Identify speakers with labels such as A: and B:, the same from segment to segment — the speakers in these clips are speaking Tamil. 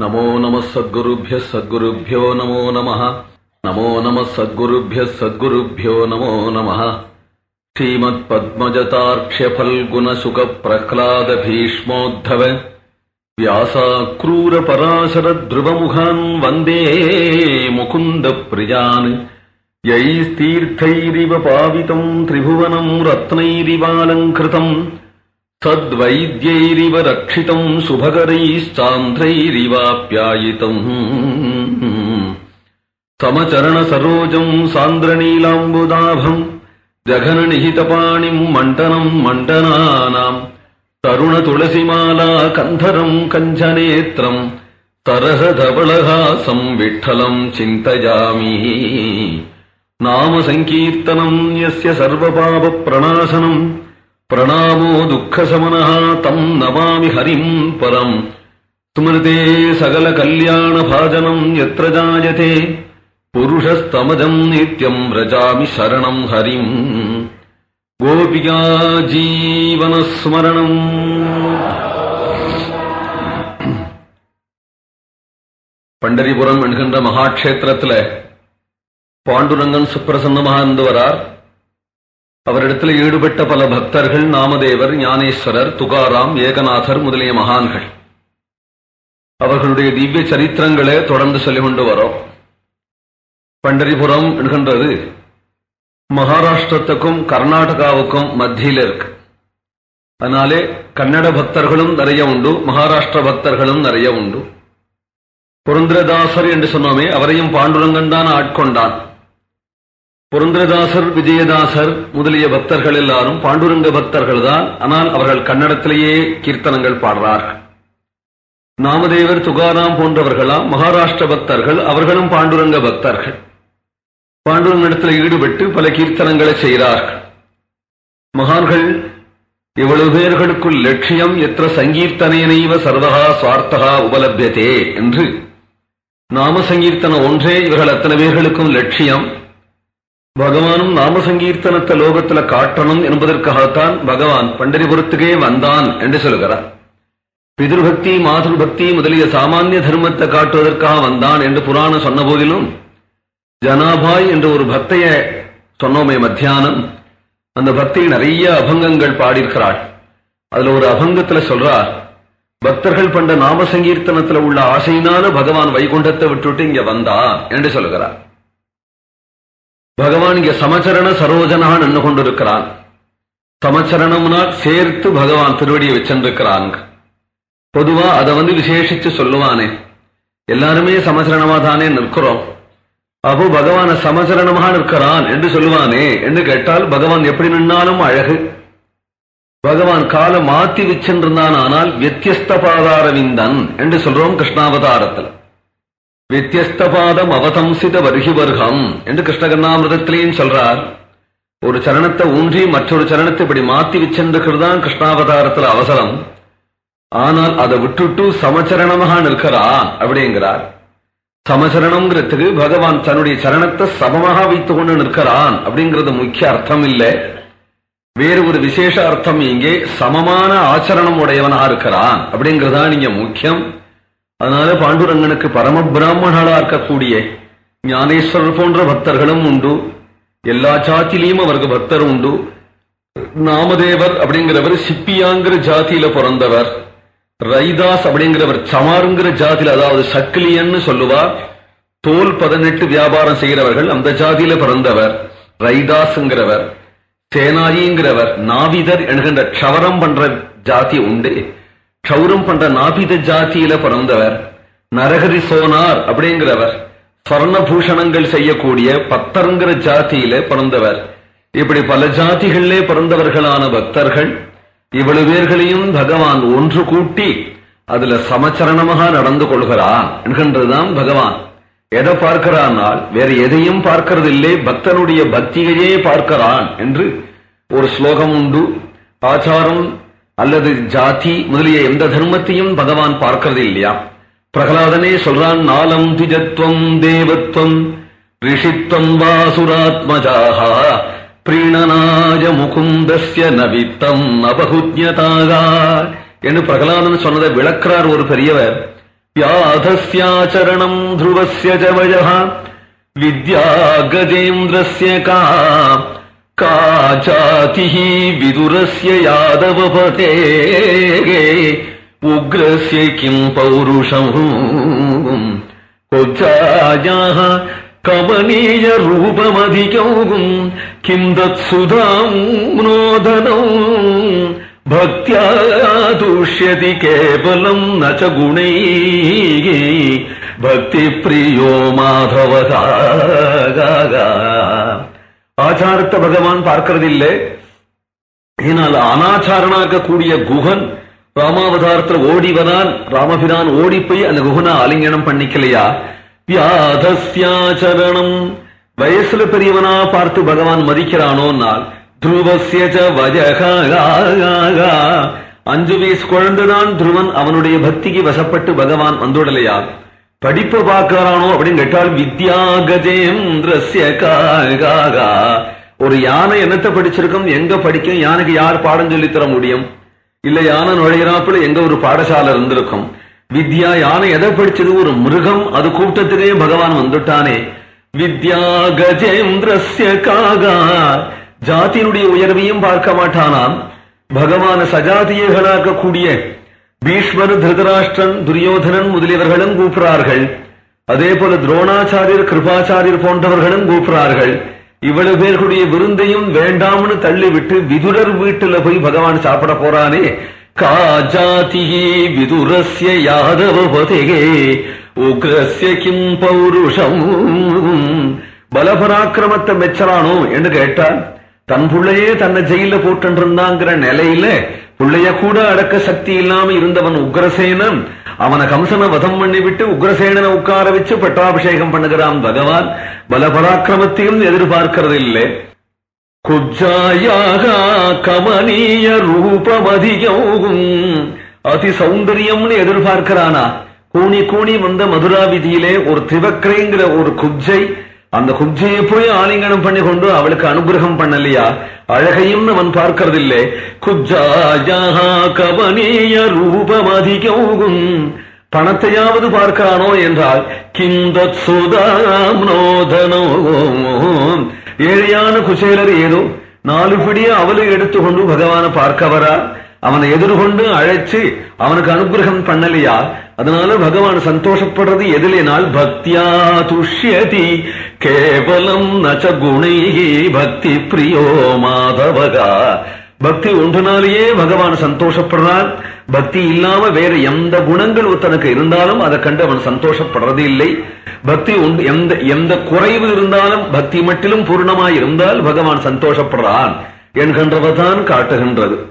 A: नमो नमः सद्गुरुभ्यः सद्गुरुभ्यो नमो नमः। नमो नमः सद्गुरुभ्यः सद्गुरुभ्यो नमो नमः। श्रीमत्पद्मजतार्क्ष्यफल्गुणसुखप्रह्लादभीष्मोद्धव। व्यासाक्रूरपराशरध्रुवमुखान् वन्दे मुकुन्दप्रियान् यैस्तीर्थैरिव पावितम् त्रिभुवनम् रत्नैरिवालङ्कृतम् सद्वैद्यैरिव रक्षितम् शुभकरैश्चान्ध्रैरिवाप्यायितम् समचरणसरोजम् सान्द्रनीलाम्बुदाभम् जघननिहितपाणिम् मण्डनम् मण्डनानाम् तरुणतुलसिमाला कन्धरम् कञ्चनेत्रम् तरसधवलहासम् विठ्ठलम् चिन्तयामि नाम सङ्कीर्तनम् यस्य सर्वपापप्रणाशनम् प्रणामो दुःखशमनः तम् नमामि हरिम् परम् स्मृते सकलकल्याणभाजनम् यत्र जायते पुरुषस्तमजम् नित्यम् व्रजामि शरणम् हरिम् கோபிகா ஜீவனஸ்மரணம் பண்டரிபுரம் என்கின்ற மகாட்சேத்திரத்துல பாண்டுரங்கன் சுப்பிரசன்னமாக இருந்து வரார் அவரிடத்தில் ஈடுபட்ட பல பக்தர்கள் நாமதேவர் ஞானேஸ்வரர் துகாராம் ஏகநாதர் முதலிய மகான்கள். அவர்களுடைய திவ்ய சரித்திரங்களே தொடர்ந்து சொல்லிக் கொண்டு வரோம். பண்டரிபுரம் என்கின்றது மகாராஷ்டிரத்துக்கும் கர்நாடகாவுக்கும் மத்தியில் இருக்கு. அதனாலே கன்னட பக்தர்களும் நிறைய உண்டு மகாராஷ்டிர பக்தர்களும் நிறைய உண்டு. புரந்திரதாசர் என்று சொன்னோமே அவரையும் பாண்டுரங்கன் தான் ஆட்கொண்டான். புரந்தரதாசர் விஜயதாசர் முதலிய பக்தர்கள் எல்லாரும் பாண்டுரங்க பக்தர்கள் தான் ஆனால் அவர்கள் கன்னடத்திலேயே கீர்த்தனங்கள் பாடுறார்கள் நாமதேவர் துகாராம் போன்றவர்களாம் மகாராஷ்டிர பக்தர்கள் அவர்களும் பாண்டுரங்க பக்தர்கள். பாண்டுரங்கத்தில் ஈடுபட்டு பல கீர்த்தனங்களை செய்கிறார்கள். மகான்கள் இவ்வளவு பேர்களுக்குள் லட்சியம் எത്ര சங்கீர்த்தனையனைவ சர்வகா சுவார்த்தகா உபலபியதே என்று. நாம சங்கீர்த்தனம் ஒன்றே இவர்கள் அத்தனை பேர்களுக்கும் லட்சியம். பகவானும் நாம சங்கீர்த்தனத்தை லோகத்துல காட்டணும் என்பதற்காகத்தான் பகவான் பண்டரிபுரத்துக்கே வந்தான் என்று சொல்கிறார். பிதிருபக்தி மாதృபக்தி முதலிய சாமானிய தர்மத்தை காட்டுவதற்காக வந்தான் என்று புராணம் சொன்ன போதிலும் ஜனாபாய் என்ற ஒரு பக்தைய சொன்னோமே மத்தியானம். அந்த பக்தியில் நிறைய அபங்கங்கள் பாடியிருக்கிறாள். அதுல ஒரு அபங்கத்துல சொல்றார் பக்தர்கள் பண்ட நாம சங்கீர்த்தனத்துல உள்ள ஆசையினால பகவான் வைகுண்டத்தை விட்டுட்டு இங்க வந்தான் என்று சொல்லுகிறார் பகவான் இங்க சமச்சரண சரோஜனான் நின்று கொண்டிருக்கிறான். சமச்சரணம்னா சேர்த்து பகவான் திருவடியை வச்சிருக்கிறான் பொதுவா அதை வந்து விசேஷிச்சு சொல்லுவானே. எல்லாருமே சமச்சரணமா தானே நிற்கிறோம். அப்போ பகவான சமச்சரணமாக நிற்கிறான் என்று சொல்லுவானே என்று கேட்டால் பகவான் எப்படி நின்னாலும் அழகு. பகவான் கால மாத்தி வச்சிருந்தான் ஆனால் வித்தியஸ்த பாதாரவிந்தன் என்று சொல்றோம் கிருஷ்ணாவதாரத்தில். வித்தியஸ்த பாதம் அவதம்சித வருகி வருகம் என்று கிருஷ்ணகர்ணாமிரதத்திலேயும் சொல்றார். ஒரு சரணத்தை ஊன்றி மற்றொரு சரணத்தை இப்படி மாத்தி வச்சிருக்கிறதான் கிருஷ்ணாவதாரத்தில் அவசரம். ஆனால் அதை விட்டுட்டு சமச்சரணமாக நிற்கிறா அப்படிங்கிறார். சமசரணம்ங்கிறதுக்கு பகவான் தன்னுடைய சரணத்தை சமமாக வைத்துக் கொண்டு நிற்கிறான் அப்படிங்கிறது முக்கிய அர்த்தம் இல்லை வேறு ஒரு விசேஷ அர்த்தம் இங்கே சமமான ஆச்சரணம் உடையவனாக இருக்கிறான் அப்படிங்கறதான் இங்க முக்கியம். அதனால பாண்டுரங்கனுக்கு பரம பிராமணர்களா இருக்கக்கூடிய ஞானேஸ்வரர் போன்ற பக்தர்களும் உண்டு. எல்லா ஜாத்திலையும் அவருக்கு பக்தர் உண்டு. நாமதேவர் அப்படிங்கிறவர் சிப்பியாங்கிற ஜாதியில பிறந்தவர். ரைதாஸ் அப்படிங்கிறவர் சமாருங்கிற ஜாதியில் அதாவது சக்கிலியன்னு சொல்லுவா தோல் பதினெட்டு வியாபாரம் செய்கிறவர்கள் அந்த ஜாதியில பிறந்தவர். ரைதாஸ்ங்கிறவர் சேனாயிங்கிறவர் நாவிதர் என்கின்ற க்ஷவரம் பண்ற ஜாதி உண்டு. க்ஷௌரம் பண்ற நாபித ஜாதியில பிறந்தவர் நரகரி சோனார் அப்படிங்கிறவர் ஸ்வர்ணபூஷணங்கள் செய்யக்கூடிய பத்தருங்கிற ஜாதியில பிறந்தவர். இப்படி பல ஜாதிகளிலே பிறந்தவர்களான பக்தர்கள் இவ்வளவு பேர்களையும் பகவான் ஒன்று கூட்டி அதுல சமச்சரணமாக நடந்து கொள்கிறான் என்கின்றதுதான் பகவான். எதை பார்க்கிறானால் வேற எதையும் பார்க்கறதில்லை பக்தனுடைய பக்தியையே பார்க்கிறான் என்று ஒரு ஸ்லோகம் உண்டு. ஆச்சாரம் அல்லது ஜாதி முதலிய எந்த தர்மத்தையும் பகவான் பார்க்கிறது இல்லையா? பிரகலாதனே சொல்றான் நாலம் திஜத்வம் தேவத்வம் ரிஷித்வம் வாசுராத்மஜாக பிரீணனாஜ முகுந்தஸ்ய நவித்தம் அபகுஜதாக என்று பிரகலாதன் சொன்னதை விளக்கிறார் ஒரு பெரியவர். வியாதஸ்யாச்சரணம் த்ருவஸ்ய ஜவயா வித்யா கஜேந்திரஸ்ய கா का का जातिः विदुरस्य यादवपते उग्रस्य किम् पौरुषम् कोज्जायाः कमनीयरूपमधिकौगुम् किम् तत्सुधाम् नोदनौ भक्त्या तुष्यति केवलम् न च गुणैः भक्तिप्रियो माधवः ஆச்சாரத்தை பகவான் பார்க்கறதில்லை. இதனால் அனாச்சாரனா இருக்கக்கூடிய குகன் ராமாவதாரத்தில் ஓடி வரான் ராமபிரான் ஓடி போய் அந்த குகனை ஆலிங்கனம் பண்ணிக்கலையா? வியாதஸ்யாச்சரணம். வயசுல பெரியவனா பார்த்து பகவான் மதிக்கிறானோனால் துருவசிய அஞ்சு வயசு குழந்தைதான் துருவன் அவனுடைய பக்திக்கு வசப்பட்டு பகவான் வந்துடலையா? படிப்பை பார்க்கறானோ அப்படின்னு கேட்டால் வித்யா கஜேந்திரஸ்ய காகா ஒரு யானை என்னத்தை படிச்சிருக்கும்? எங்க படிக்கும்? யானைக்கு யார் பாடம் சொல்லித்தர முடியும்? இல்ல யானை நுழையிறாப்புல எங்க ஒரு பாடசாலை இருந்திருக்கும்? வித்யா யானை எதை படிச்சது? ஒரு மிருகம். அது கூட்டத்திலேயே பகவான் வந்துட்டானே. வித்யா கஜேந்திரஸ்ய காகா. ஜாத்தியினுடைய உயர்வையும் பார்க்க மாட்டானாம். பகவான சஜாதியர்களாக்கக்கூடிய பீஷ்மர் திருதராஷ்டிரன் துரியோதனன் முதலியவர்களும் கூப்பிடுறார்கள் அதே போல துரோணாச்சாரியர் கிருபாச்சாரியர் போன்றவர்களும் கூப்பிடுறார்கள் இவ்வளவு பேர்களுடைய விருந்தையும் வேண்டாம்னு தள்ளிவிட்டு விதுரர் வீட்டுல போய் பகவான் சாப்பிட போறானே. காஜாதி விதுரஸ்ய யாதவபதே உக்ரஸ்ய கிம் பௌருஷம். பலபராக்கிரமத்தை மெச்சரானோ என்று கேட்டான் தன் புள்ளையே தன்னை ஜெயில போட்டுருந்தாங்கிற நிலையில புள்ளைய கூட அடக்க சக்தி இல்லாம இருந்தவன் உக்ரசேனன். அவனை கம்சனை வதம் பண்ணி விட்டு உக்ரசேனனை உட்கார வச்சு பட்டாபிஷேகம் பண்ணுகிறான் பகவான். பலபராக்கிரமத்தையும் எதிர்பார்க்கிறது இல்லை குஜாயாக கமனீய ரூபமதியோகும். அதி சௌந்தரியம்னு எதிர்பார்க்கிறானா? கூணி கூணி வந்த மதுரா விதியிலே ஒரு திவக்ரைங்கிற ஒரு குஜை அந்த குஜையை போய் ஆலிங்கனம் பண்ணி கொண்டு அவளுக்கு அனுகிரகம் பண்ணலையா? அழகையும் அவன் பார்க்கறதில்லை. குஜாயாக கவனீய ரூபமதியோகும் பணத்தையாவது பார்க்கிறானோ என்றால் கிந்த சுதாம் ஏழையான குசேலர் ஏதோ நாலு பிடிய அவளை எடுத்துக்கொண்டு பகவான பார்க்க வரா அவனை எதிர்கொண்டு அழைச்சு அவனுக்கு அனுகிரகம் பண்ணலையா? அதனால பகவான் சந்தோஷப்படுறது எதிலேனால் பக்தியா துஷ்யதி. கேவலம் நச்ச குணைகி பக்தி பிரியோ மாதவகா. பக்தி ஒன்றுனாலேயே பகவான் சந்தோஷப்படுறான். பக்தி இல்லாம வேற எந்த குணங்கள் தனக்கு இருந்தாலும் அதை கண்டு அவன் சந்தோஷப்படுறது இல்லை. பக்தி உண்டு எந்த எந்த குறைவு இருந்தாலும் பக்தி மட்டிலும் பூர்ணமாய் இருந்தால் பகவான் சந்தோஷப்படுறான். என்கின்றவதான் காட்டுகின்றது.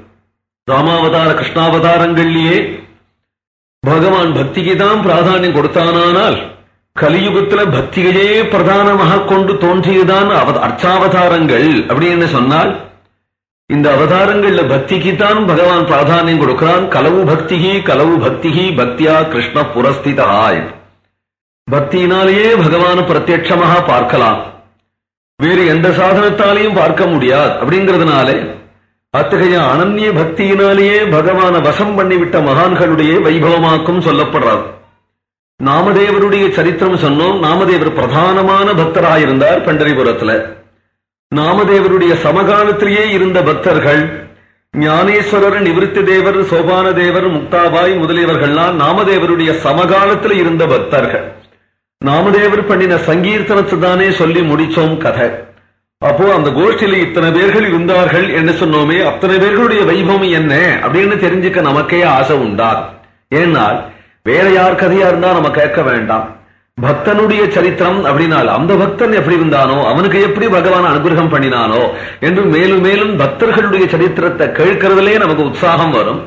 A: ராமாவதார கிருஷ்ணாவதாரங்களிலேயே பகவான் பக்திக்கு தான் பிராதானியம் கொடுத்தானால் கலியுகத்துல பக்திகையே பிரதானமாக கொண்டு தோன்றியதான் அவ- அர்ச்சாவதாரங்கள் அப்படின்னு சொன்னால் இந்த அவதாரங்கள்ல பக்திக்கு தான் பகவான் பிராதானியம் கொடுக்கிறான். கலவு பக்திகி கலவு பக்திகி பக்தியா கிருஷ்ண புரஸ்திதாய். பக்தியினாலேயே பகவான் பிரத்யட்சமாக பார்க்கலாம். வேறு எந்த சாதனத்தாலையும் பார்க்க முடியாது. அப்படிங்கிறதுனாலே அத்தகைய அனன்ய பக்தியினாலேயே பகவான வசம் பண்ணிவிட்ட மகான்களுடைய வைபவமாக்கும் சொல்லப்படுறார். நாமதேவருடைய சரித்திரம் சொன்னோம் நாமதேவர் பிரதானமான பக்தராயிருந்தார் பண்டரிபுரத்துல. நாமதேவருடைய சமகாலத்திலேயே இருந்த பக்தர்கள் ஞானேஸ்வரர் நிவிருத்தி தேவர் சோபான தேவர் முக்தாபாய் முதலியவர்கள்லாம் நாமதேவருடைய சமகாலத்தில் இருந்த பக்தர்கள். நாமதேவர் பண்ணின சங்கீர்த்தனத்தை தானே சொல்லி முடிச்சோம் கதை. அப்போ அந்த கோஷ்டியில இத்தனை பேர்கள் இருந்தார்கள் என்ன சொன்னோமே அத்தனை பேர்களுடைய வைபவம் என்ன அப்படின்னு தெரிஞ்சுக்க நமக்கே ஆசை உண்டாகும் ஏனால் வேற யார் கதையா இருந்தா நம்ம கேட்க வேண்டாம். பக்தனுடைய சரித்திரம் அப்படின்னால் அந்த பக்தன் எப்படி இருந்தானோ அவனுக்கு எப்படி பகவான் அனுகிரகம் பண்ணினானோ என்று மேலும் மேலும் பக்தர்களுடைய சரித்திரத்தை கேட்கறதுலே நமக்கு உற்சாகம் வரும்.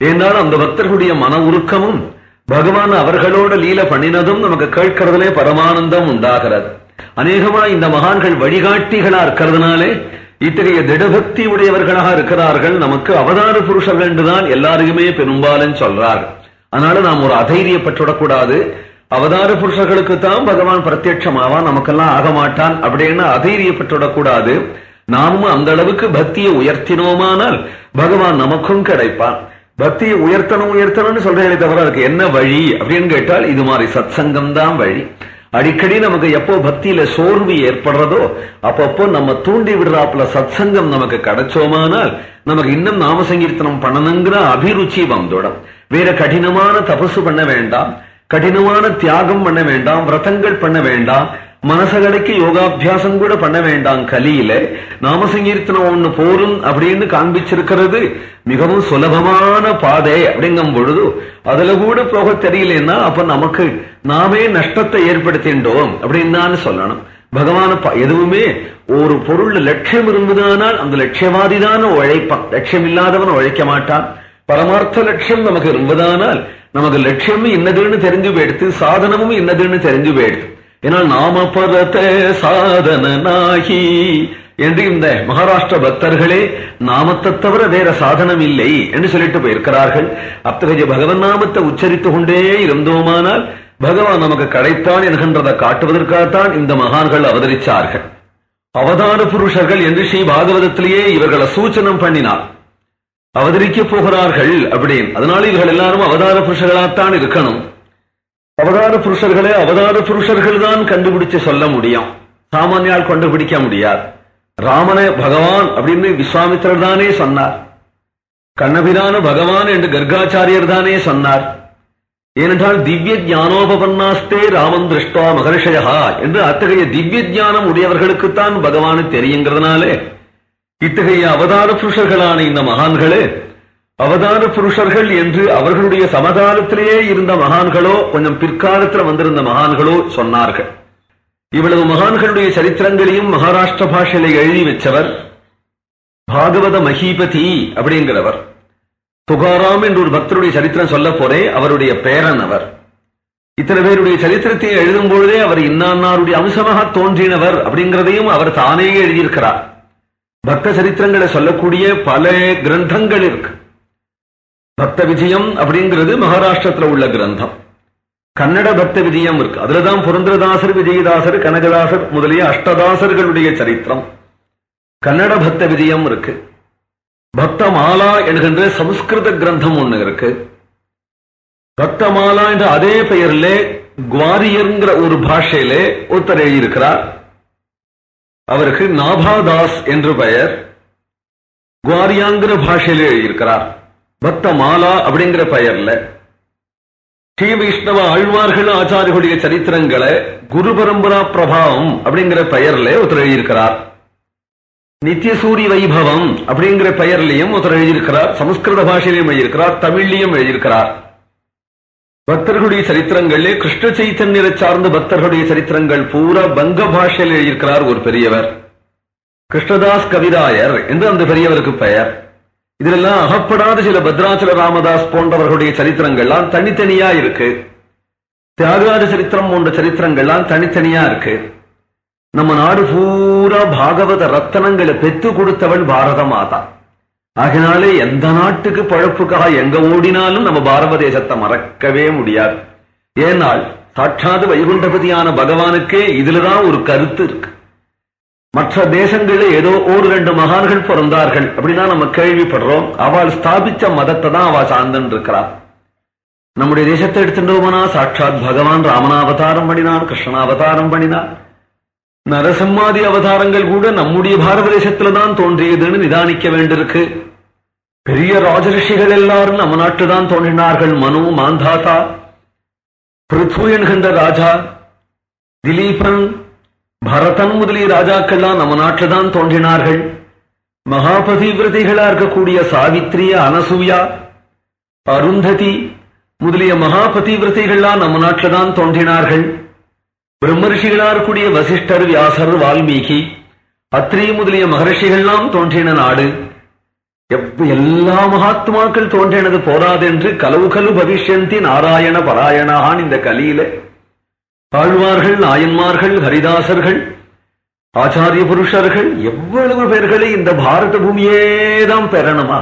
A: ஏனால் அந்த பக்தர்களுடைய மன உருக்கமும் பகவான் அவர்களோட லீல பண்ணினதும் நமக்கு கேட்கறதுலே பரமானந்தம் உண்டாகிறது. அநேகமா இந்த மகான்கள் வழிகாட்டிகளா இருக்கிறதுனாலே இத்தகைய திடபக்தி உடையவர்களாக இருக்கிறார்கள். நமக்கு அவதார புருஷர்கள் என்றுதான் எல்லாருக்குமே பெரும்பாலும் சொல்றார்கள். அதனால நாம் ஒரு அதைரியப்பட்டுடக்கூடாது அவதார புருஷர்களுக்கு தான் பகவான் பிரத்யட்சமாவான் நமக்கெல்லாம் ஆக மாட்டான். அப்படின்னு அதைரியப்பட்டுடக்கூடாது நாமும் அந்த அளவுக்கு பக்தியை உயர்த்தினோமானால் பகவான் நமக்கும் கிடைப்பான். பக்தியை உயர்த்தணும் உயர்த்தணும்னு சொல்றேன் தவிர அதுக்கு என்ன வழி அப்படின்னு கேட்டால் இது மாதிரி சத்சங்கம் தான் வழி. அடிக்கடி நமக்கு எப்போ பக்தியில சோர்வு ஏற்படுறதோ அப்பப்போ நம்ம தூண்டி விடுறாப்புல சத்சங்கம் நமக்கு கிடைச்சோமானால் நமக்கு இன்னும் நாம சங்கீர்த்தனம் பண்ணணுங்கிற அபிருச்சி வந்துடும் வேற கடினமான தபசு பண்ண வேண்டாம். கடினமான தியாகம் பண்ண வேண்டாம். விரதங்கள் பண்ண வேண்டாம். மனசகடைக்கு யோகாபியாசம் கூட பண்ண வேண்டாம் கலியில. நாமசங்கீர்த்தனம் ஒண்ணு போரும் அப்படின்னு காண்பிச்சிருக்கிறது. மிகவும் சுலபமான பாதை அப்படிங்கும் பொழுது அதுல கூட போக தெரியலன்னா அப்ப நமக்கு நாமே நஷ்டத்தை ஏற்படுத்தின்றோம் அப்படின்னு தான் சொல்லணும். பகவான எதுவுமே ஒரு பொருள் லட்சியம் இருந்ததானால் அந்த லட்சியவாதி தான் உழைப்பான். லட்சியம் இல்லாதவன் உழைக்க மாட்டான். பரமார்த்த லட்சியம் நமக்கு இருந்ததானால் நமக்கு லட்சியம் இன்னதுன்னு தெரிஞ்சு போயிடுத்து சாதனமும் இன்னதுன்னு தெரிஞ்சு போயிடுது ஏன்னா நாம பரத சாதனாகி என்று இந்த மகாராஷ்டிர பக்தர்களே நாமத்தை தவிர வேற சாதனம் இல்லை என்று சொல்லிட்டு போயிருக்கிறார்கள். அத்தகைய பகவன் நாமத்தை உச்சரித்து கொண்டே இருந்தோமானால் பகவான் நமக்கு கிடைத்தான் என்கின்றதை காட்டுவதற்காகத்தான் இந்த மகான்கள் அவதரித்தார்கள் அவதார புருஷர்கள் என்று ஸ்ரீ பாகவதத்திலேயே இவர்களை சூச்சனம் பண்ணினார். அவதரிக்க போகிறார்கள் அப்படின்னு. அதனால இவர்கள் எல்லாரும் அவதார புருஷர்களாத்தான் இருக்கணும். அவதார புருஷர்களே அவதார புருஷர்கள் தான் கண்டுபிடிச்சு சொல்ல முடியும். சாமானியால் கண்டுபிடிக்க முடியாது. ராமனை பகவான் அப்படின்னு விஸ்வாமித்திரர் தானே சொன்னார். கண்ணபிரான பகவான் என்று கர்காச்சாரியர் தானே சொன்னார். ஏனென்றால் திவ்ய ஞானோபபன்னாஸ்தே ராமன் திருஷ்டா மகர்ஷயா என்று அத்தகைய திவ்ய ஞானம் உடையவர்களுக்குத்தான் பகவானு தெரியுங்கிறதுனாலே இத்தகைய அவதார புருஷர்களான இந்த மகான்களே அவதார புருஷர்கள் என்று அவர்களுடைய சமகாலத்திலேயே இருந்த மகான்களோ கொஞ்சம் பிற்காலத்தில் வந்திருந்த மகான்களோ சொன்னார்கள். இவ்வளவு மகான்களுடைய சரித்திரங்களையும் மகாராஷ்டிர பாஷையில எழுதி வச்சவர் பாகவத மகீபதி அப்படிங்கிறவர். துகாராம் என்று ஒரு பக்தருடைய சரித்திரம் சொல்ல போறே அவருடைய பேரன் அவர். இத்தனை பேருடைய சரித்திரத்தை எழுதும் பொழுதே அவர் இன்னாருடைய அம்சமாக தோன்றினவர் அப்படிங்கிறதையும் அவர் தானே எழுதியிருக்கிறார். பக்த சரித்திரங்களை சொல்லக்கூடிய பல கிரந்தங்கள் இருக்கு. பக்த விஜயம் அப்படிங்கிறது மகாராஷ்டிரத்துல உள்ள கிரந்தம். கன்னட பக்த விஜயம் இருக்கு. அதுலதான் புரந்தரதாசர் விஜயதாசர் கனகதாசர் முதலிய அஷ்டதாசர்களுடைய சரித்திரம். கன்னட பக்த விஜயம் இருக்கு. பக்த மாலா என்கின்ற சமஸ்கிருத கிரந்தம் ஒண்ணு இருக்கு. பக்த மாலா என்ற அதே பெயர்ல குவாரியர்ங்கிற ஒரு பாஷையிலே ஒருத்தர் எழுதியிருக்கிறார். அவருக்கு நாபாதாஸ் என்று பெயர் குவாரியாங்கிற பாஷையிலே எழுதியிருக்கிறார். பக்த மாலா அப்படிங்கிற பெயர்ல ஸ்ரீ வைஷ்ணவ ஆழ்வார்கள் ஆச்சாரியர்களுடைய சரித்திரங்களை குரு பரம்பரா பிரபாவம் அப்படிங்கிற பெயர்ல ஒருத்தர் எழுதியிருக்கிறார். நித்தியசூரி வைபவம் அப்படிங்கிற பெயர்லையும் ஒருத்தர் எழுதியிருக்கிறார். சமஸ்கிருத பாஷையிலையும் எழுதியிருக்கிறார். தமிழ்லையும் எழுதியிருக்கிறார். பக்தர்களுடைய சரித்திரங்கள் கிருஷ்ண சைத்தன்யரை சார்ந்த பக்தர்களுடைய சரித்திரங்கள் பூரா பங்க பாஷையில் எழுதியிருக்கிறார் ஒரு பெரியவர். கிருஷ்ணதாஸ் கவிதாயர் என்று அந்த பெரியவருக்கு பெயர். இதிலெல்லாம் அகப்படாத சில பத்ராச்சல ராமதாஸ் போன்றவர்களுடைய சரித்திரங்கள்லாம் தனித்தனியா இருக்கு. தியாகராஜ சரித்திரம் போன்ற சரித்திரங்கள்லாம் தனித்தனியா இருக்கு. நம்ம நாடு பூரா பாகவத ரத்தனங்களை பெத்து கொடுத்தவள் பாரத மாதா. ஆகினாலே எந்த நாட்டுக்கு பழப்புக்காக எங்க ஓடினாலும் நம்ம பாரத தேசத்தை மறக்கவே முடியாது. ஏனால் சாட்சாது வைகுண்டபதியான பகவானுக்கே இதுலதான் ஒரு கருத்து இருக்கு. மற்ற தேசங்களில் ஏதோ ஒரு ரெண்டு மகான்கள் பிறந்தார்கள் அப்படின்னா நம்ம கேள்விப்படுறோம். அவள் ஸ்தாபிச்ச மதத்தை தான் அவள் சார்ந்துன்னு இருக்கிறா. நம்முடைய தேசத்தை எடுத்துட்டோம்னா சாட்சாத் பகவான் ராமனாவதாரம் பண்ணினான் கிருஷ்ணாவதாரம் பண்ணினான் நரசம்மாதி அவதாரங்கள் கூட நம்முடைய பாரத தேசத்துல தான் தோன்றியதுன்னு நிதானிக்க வேண்டியிருக்கு. பெரிய ராஜரிஷிகள் எல்லாரும் நம்ம நாட்டு தான் தோன்றினார்கள். மனு மாந்தாதா பிருத்வு என்கின்ற ராஜா திலீபன் பரதன் முதலிய ராஜாக்கள்லாம் நம்ம நாட்டில் தான் தோன்றினார்கள் மகாபதிவிரதிகளா இருக்கக்கூடிய சாவித்ரிய அனசூயா அருந்ததி முதலிய மகாபதிவிரதிகள்லாம் நம்ம நாட்டில் தான் தோன்றினார்கள். பிரம்மரிஷிகளா இருக்கக்கூடிய வசிஷ்டர் வியாசர் வால்மீகி அத்ரி முதலிய மகரிஷிகள்லாம் தோன்றின நாடு. எல்லா மகாத்மாக்கள் தோன்றினது போராதென்று கலவு கலு பவிஷ்யந்தி நாராயண பராயணான் இந்த கலியில ஆழ்வார்கள் நாயன்மார்கள் ஹரிதாசர்கள் ஆச்சாரிய புருஷர்கள் எவ்வளவு பேர்களை இந்த பாரத பூமியே தான் பெறணுமா?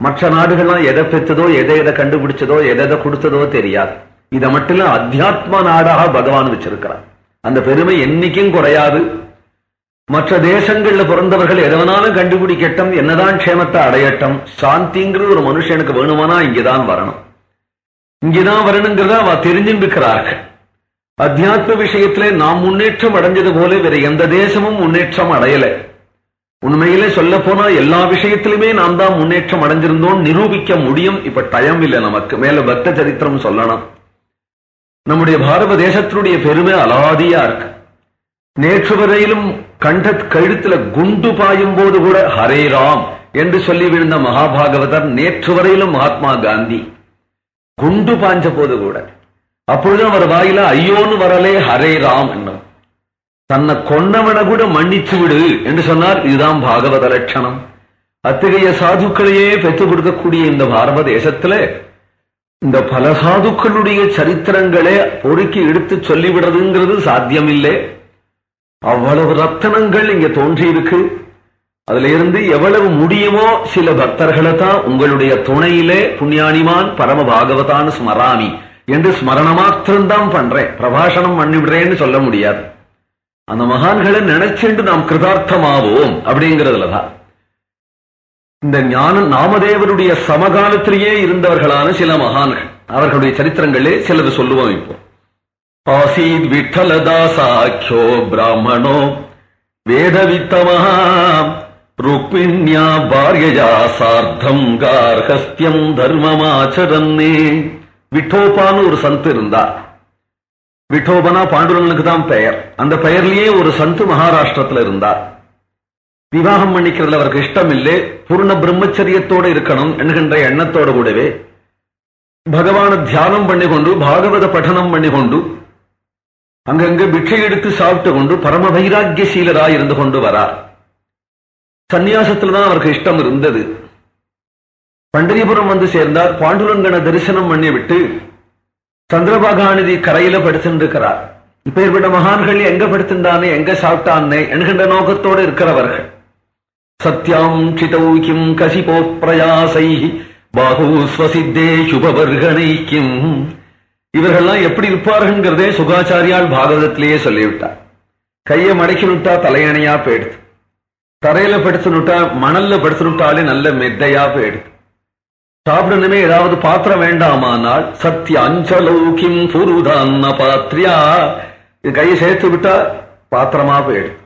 A: மற்ற நாடுகள்லாம் எதை பெற்றதோ எதை எதை கண்டுபிடிச்சதோ எதை எதை கொடுத்ததோ தெரியாது. இதை மட்டும் அத்தியாத்ம நாடாக பகவான் வச்சிருக்கிறார். அந்த பெருமை என்னைக்கும் குறையாது. மற்ற தேசங்கள்ல பிறந்தவர்கள் எதவனாலும் கண்டுபிடிக்கட்டும் என்னதான் க்ஷேமத்தை அடையட்டும் சாந்திங்கிறது ஒரு மனுஷனுக்கு வேணுமானா இங்கதான் வரணும். இங்கதான் வரணுங்கிறத அவ தெரிஞ்சிருக்கிறார்கள். அத்தியாத்ம விஷயத்திலே நாம் முன்னேற்றம் அடைஞ்சது போல வேற எந்த தேசமும் முன்னேற்றம் அடையல. உண்மையிலே சொல்ல போனா எல்லா விஷயத்திலுமே நாம் தான் முன்னேற்றம் அடைஞ்சிருந்தோம். நிரூபிக்க முடியும். இப்ப டயம் இல்லை நமக்கு. மேல பக்த சரித்திரம் சொல்லணும் நம்முடைய பாரத தேசத்தினுடைய பெருமை அலாதியா இருக்கு. நேற்று வரையிலும் கண்ட கழுத்துல குண்டு பாயும் போது கூட ஹரே ராம் என்று சொல்லி விழுந்த மகாபாகவதர் நேற்று வரையிலும் மகாத்மா காந்தி குண்டு பாஞ்ச போது கூட அப்பொழுது அவர் வாயில ஐயோன்னு வரலே ஹரே ராம் என்னும் தன்னை கொன்னவனை கூட மன்னிச்சு விடு என்று சொன்னார். இதுதான் பாகவத லட்சணம். அத்தகைய சாதுக்களையே பெற்றுக் கொடுக்கக்கூடிய இந்த பாரத தேசத்துல இந்த பல சாதுக்களுடைய சரித்திரங்களே பொறுக்கி எடுத்து சொல்லிவிடுறதுங்கிறது சாத்தியமில்லை. அவ்வளவு ரத்தனங்கள் இங்க தோன்றி இருக்கு அதுல இருந்து எவ்வளவு முடியுமோ சில பக்தர்களை தான் உங்களுடைய துணையிலே புண்ணியானிமான் பரம பாகவதான் ஸ்மராமி. என்று ஸ்மரண மாத்திரம்தான் பண்றேன். பிரபாஷணம் பண்ணிவிடுறேன்னு சொல்ல முடியாது. அந்த மகான்களை நினைச்சுண்டு நாம் கிருதார்த்தமாவோம் அப்படிங்கிறதுலதான் இந்த ஞான நாமதேவருடைய சமகாலத்திலேயே இருந்தவர்களான சில மகான்கள். அவர்களுடைய சரித்திரங்களே சிலது சொல்லுவோம் இப்போ. ஆசீத் விட்டலதாசாக்கியோ பிராமணோ வேதவித்தமஹா ருக்மிண்யா பாரியஜா சார்த்தம் கார்கஸ்தியம் தர்மமாச்சரன்னே. விட்டோபான்னு ஒரு சந்து இருந்தார் விட்டோபனா பாண்டுரங்கனுக்கு தான் பெயர். அந்த பெயர்லயே ஒரு சந்து மகாராஷ்டிரத்துல இருந்தார் விவாகம் பண்ணிக்கிறதுல அவருக்கு இஷ்டம் இல்லை பூர்ண பிரம்மச்சரியத்தோட இருக்கணும் என்கின்ற எண்ணத்தோட கூடவே. பகவான தியானம் பண்ணி கொண்டு பாகவத பட்டனம் பண்ணி கொண்டு அங்கங்க பிட்சை எடுத்து சாப்பிட்டு கொண்டு பரம வைராக்கியசீலராய் இருந்து கொண்டு வரார். சந்நியாசத்துலதான் அவருக்கு இஷ்டம் இருந்தது. பண்டரிபுரம் வந்து சேர்ந்தார். பாண்டுரங்கன தரிசனம் பண்ணி விட்டு சந்திரபாகாநிதி கரையில படுத்திருக்கிறார். இப்பேற்பட்ட மகான்கள் எங்க படுத்திருந்தானே எங்க சாப்பிட்டானே என்கின்ற நோக்கத்தோடு இருக்கிறவர்கள். சத்யாம் சிதௌ கிம் கசிபோ பிரயாசை பாகு ஸ்வசித்தே சுபவர்கனை கிம். இவர்கள்லாம் எப்படி இருப்பார்கள்ங்கிறதே சுகாச்சாரியால் பாகவதத்திலேயே சொல்லிவிட்டார். கையை மடக்கி விட்டா தலையணையா போயிடுது. தரையில படுத்து விட்டா மணல்ல படுத்து விட்டாலே நல்ல மெத்தையா போயிடுது. சாப்பிடணுமே ஏதாவது பாத்திரம் வேண்டாமானால் சத்திய அஞ்சலோகிம் புருதான்ன பாத்திரியா. இது கையை சேர்த்து விட்டா பாத்திரமா போயிடும்.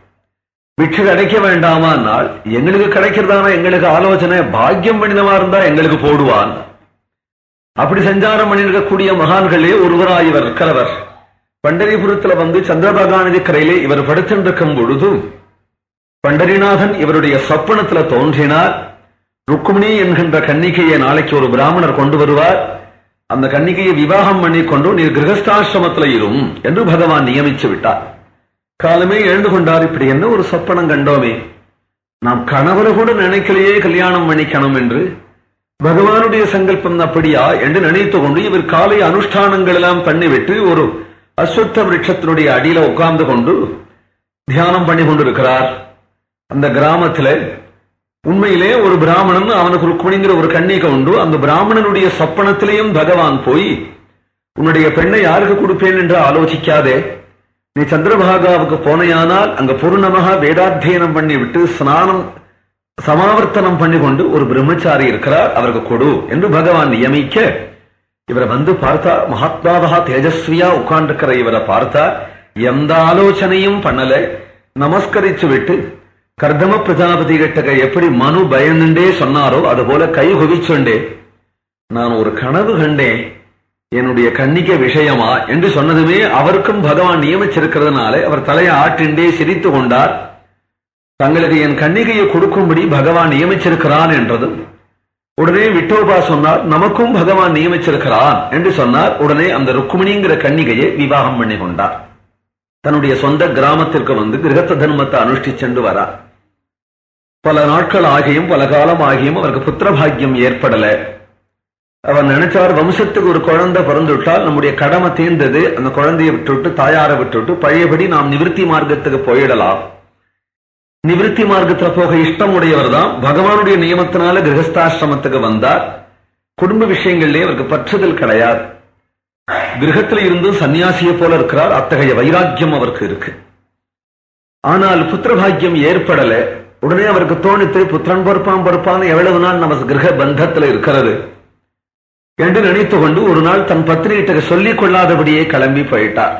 A: விட்டு கிடைக்க வேண்டாமானால் எங்களுக்கு கிடைக்கிறதான எங்களுக்கு ஆலோசனை பாக்கியம் பண்ணினவா இருந்தா எங்களுக்கு போடுவான். அப்படி சஞ்சாரம் பண்ணியிருக்கக்கூடிய மகான்களே ஒருவராய் இவர் இருக்கிறவர். பண்டரிபுரத்துல வந்து சந்திரபகாநிதி கரையிலே இவர் படுத்திருக்கும் பொழுது பண்டரிநாதன் இவருடைய சொப்பனத்துல தோன்றினார். ருக்குமிணி என்கின்ற கன்னிகையை நாளைக்கு ஒரு பிராமணர் கொண்டு வருவார். அந்த கன்னிகையை விவாகம் பண்ணி கொண்டு நீர் கிரகஸ்தாசிரமத்தில் இரும் என்று பகவான் நியமிச்சு விட்டார். காலமே எழுந்து கொண்டார் இப்படி என்ன ஒரு சொப்பனம் கண்டோமே. நாம் கணவரை கூட நினைக்கலையே கல்யாணம் பண்ணிக்கணும் என்று. பகவானுடைய சங்கல்பம் அப்படியா என்று நினைத்து கொண்டு இவர் காலை அனுஷ்டானங்கள் எல்லாம் பண்ணிவிட்டு ஒரு அஸ்வத்த விரட்சத்தினுடைய அடியில உட்கார்ந்து கொண்டு தியானம் பண்ணி கொண்டிருக்கிறார் அந்த கிராமத்துல உண்மையிலே ஒரு பிராமணன் அவனுக்கு ருக்மிணிங்கிற ஒரு கண்ணிக உண்டு அந்த பிராமணனுடைய சொப்பனத்திலேயும் பகவான் போய் உன்னுடைய பெண்ணை யாருக்கு கொடுப்பேன் என்று ஆலோசிக்காதே. நீ சந்திரபாகாவுக்கு போனையானால் அங்க பூர்ணமாக வேதாத்தியனம் பண்ணி விட்டு ஸ்நானம் சமாவர்த்தனம் பண்ணி கொண்டு ஒரு பிரம்மச்சாரி இருக்கிறார் அவருக்கு கொடு என்று பகவான் நியமிக்க இவரை வந்து பார்த்தா மகாத்மாவா தேஜஸ்வியா உட்கார்ந்துக்கிற இவரை பார்த்தா எந்த ஆலோசனையும் பண்ணல. நமஸ்கரிச்சு விட்டு கர்தம பிரஜாபதி கிட்ட எப்படி மனு பயந்துண்டே சொன்னாரோ அது போல கை குவிச்சுண்டே. நான் ஒரு கனவு கண்டேன். என்னுடைய கண்ணிக்க விஷயமா என்று சொன்னதுமே அவருக்கும் பகவான் நியமிச்சிருக்கிறதுனால அவர் தலையை ஆட்டிண்டே சிரித்து கொண்டார். தங்களுக்கு என் கன்னிகையை கொடுக்கும்படி பகவான் நியமிச்சிருக்கிறான் என்றதும் உடனே விட்டோபா சொன்னார் நமக்கும் பகவான் நியமிச்சிருக்கிறான் என்று சொன்னார். உடனே அந்த ருக்குமணிங்கிற கன்னிகையை விவாகம் பண்ணி கொண்டார் தன்னுடைய சொந்த கிராமத்திற்கு வந்து கிரகத்த தர்மத்தை அனுஷ்டிச்சென்று வரார். பல நாட்கள் ஆகியும் பல காலம் ஆகியும் அவருக்கு புத்திரபாகியம் ஏற்படல. அவர் நினைச்சார் வம்சத்துக்கு ஒரு குழந்தை பிறந்துவிட்டால் நம்முடைய கடமை தீர்ந்தது. அந்த குழந்தையை விட்டுவிட்டு தாயாரை விட்டுவிட்டு பழையபடி நாம் நிவிருத்தி மார்க்கத்துக்கு போயிடலாம். நிவிருத்தி மார்க்கத்துல போக இஷ்டம் உடையவர் தான். பகவானுடைய நியமத்தினால கிரகஸ்தாசிரமத்துக்கு வந்தார். குடும்ப விஷயங்கள்லயே அவருக்கு பற்றுதல் கிடையாது. கிரகத்தில் இருந்தும் சன்னியாசியை போல இருக்கிறார். அத்தகைய வைராக்கியம் அவருக்கு இருக்கு. ஆனால் புத்திரபாக்கியம் ஏற்படல. உடனே அவருக்கு தோணித்து புத்திரன் பொறுப்பான் பொறுப்பான் எவ்வளவு நாள் நமது கிரக பந்தத்தில் இருக்கிறது? என்று நினைத்து கொண்டு ஒரு நாள் தன் பத்திரிகிட்ட சொல்லிக் கொள்ளாதபடியே கிளம்பி போயிட்டார்.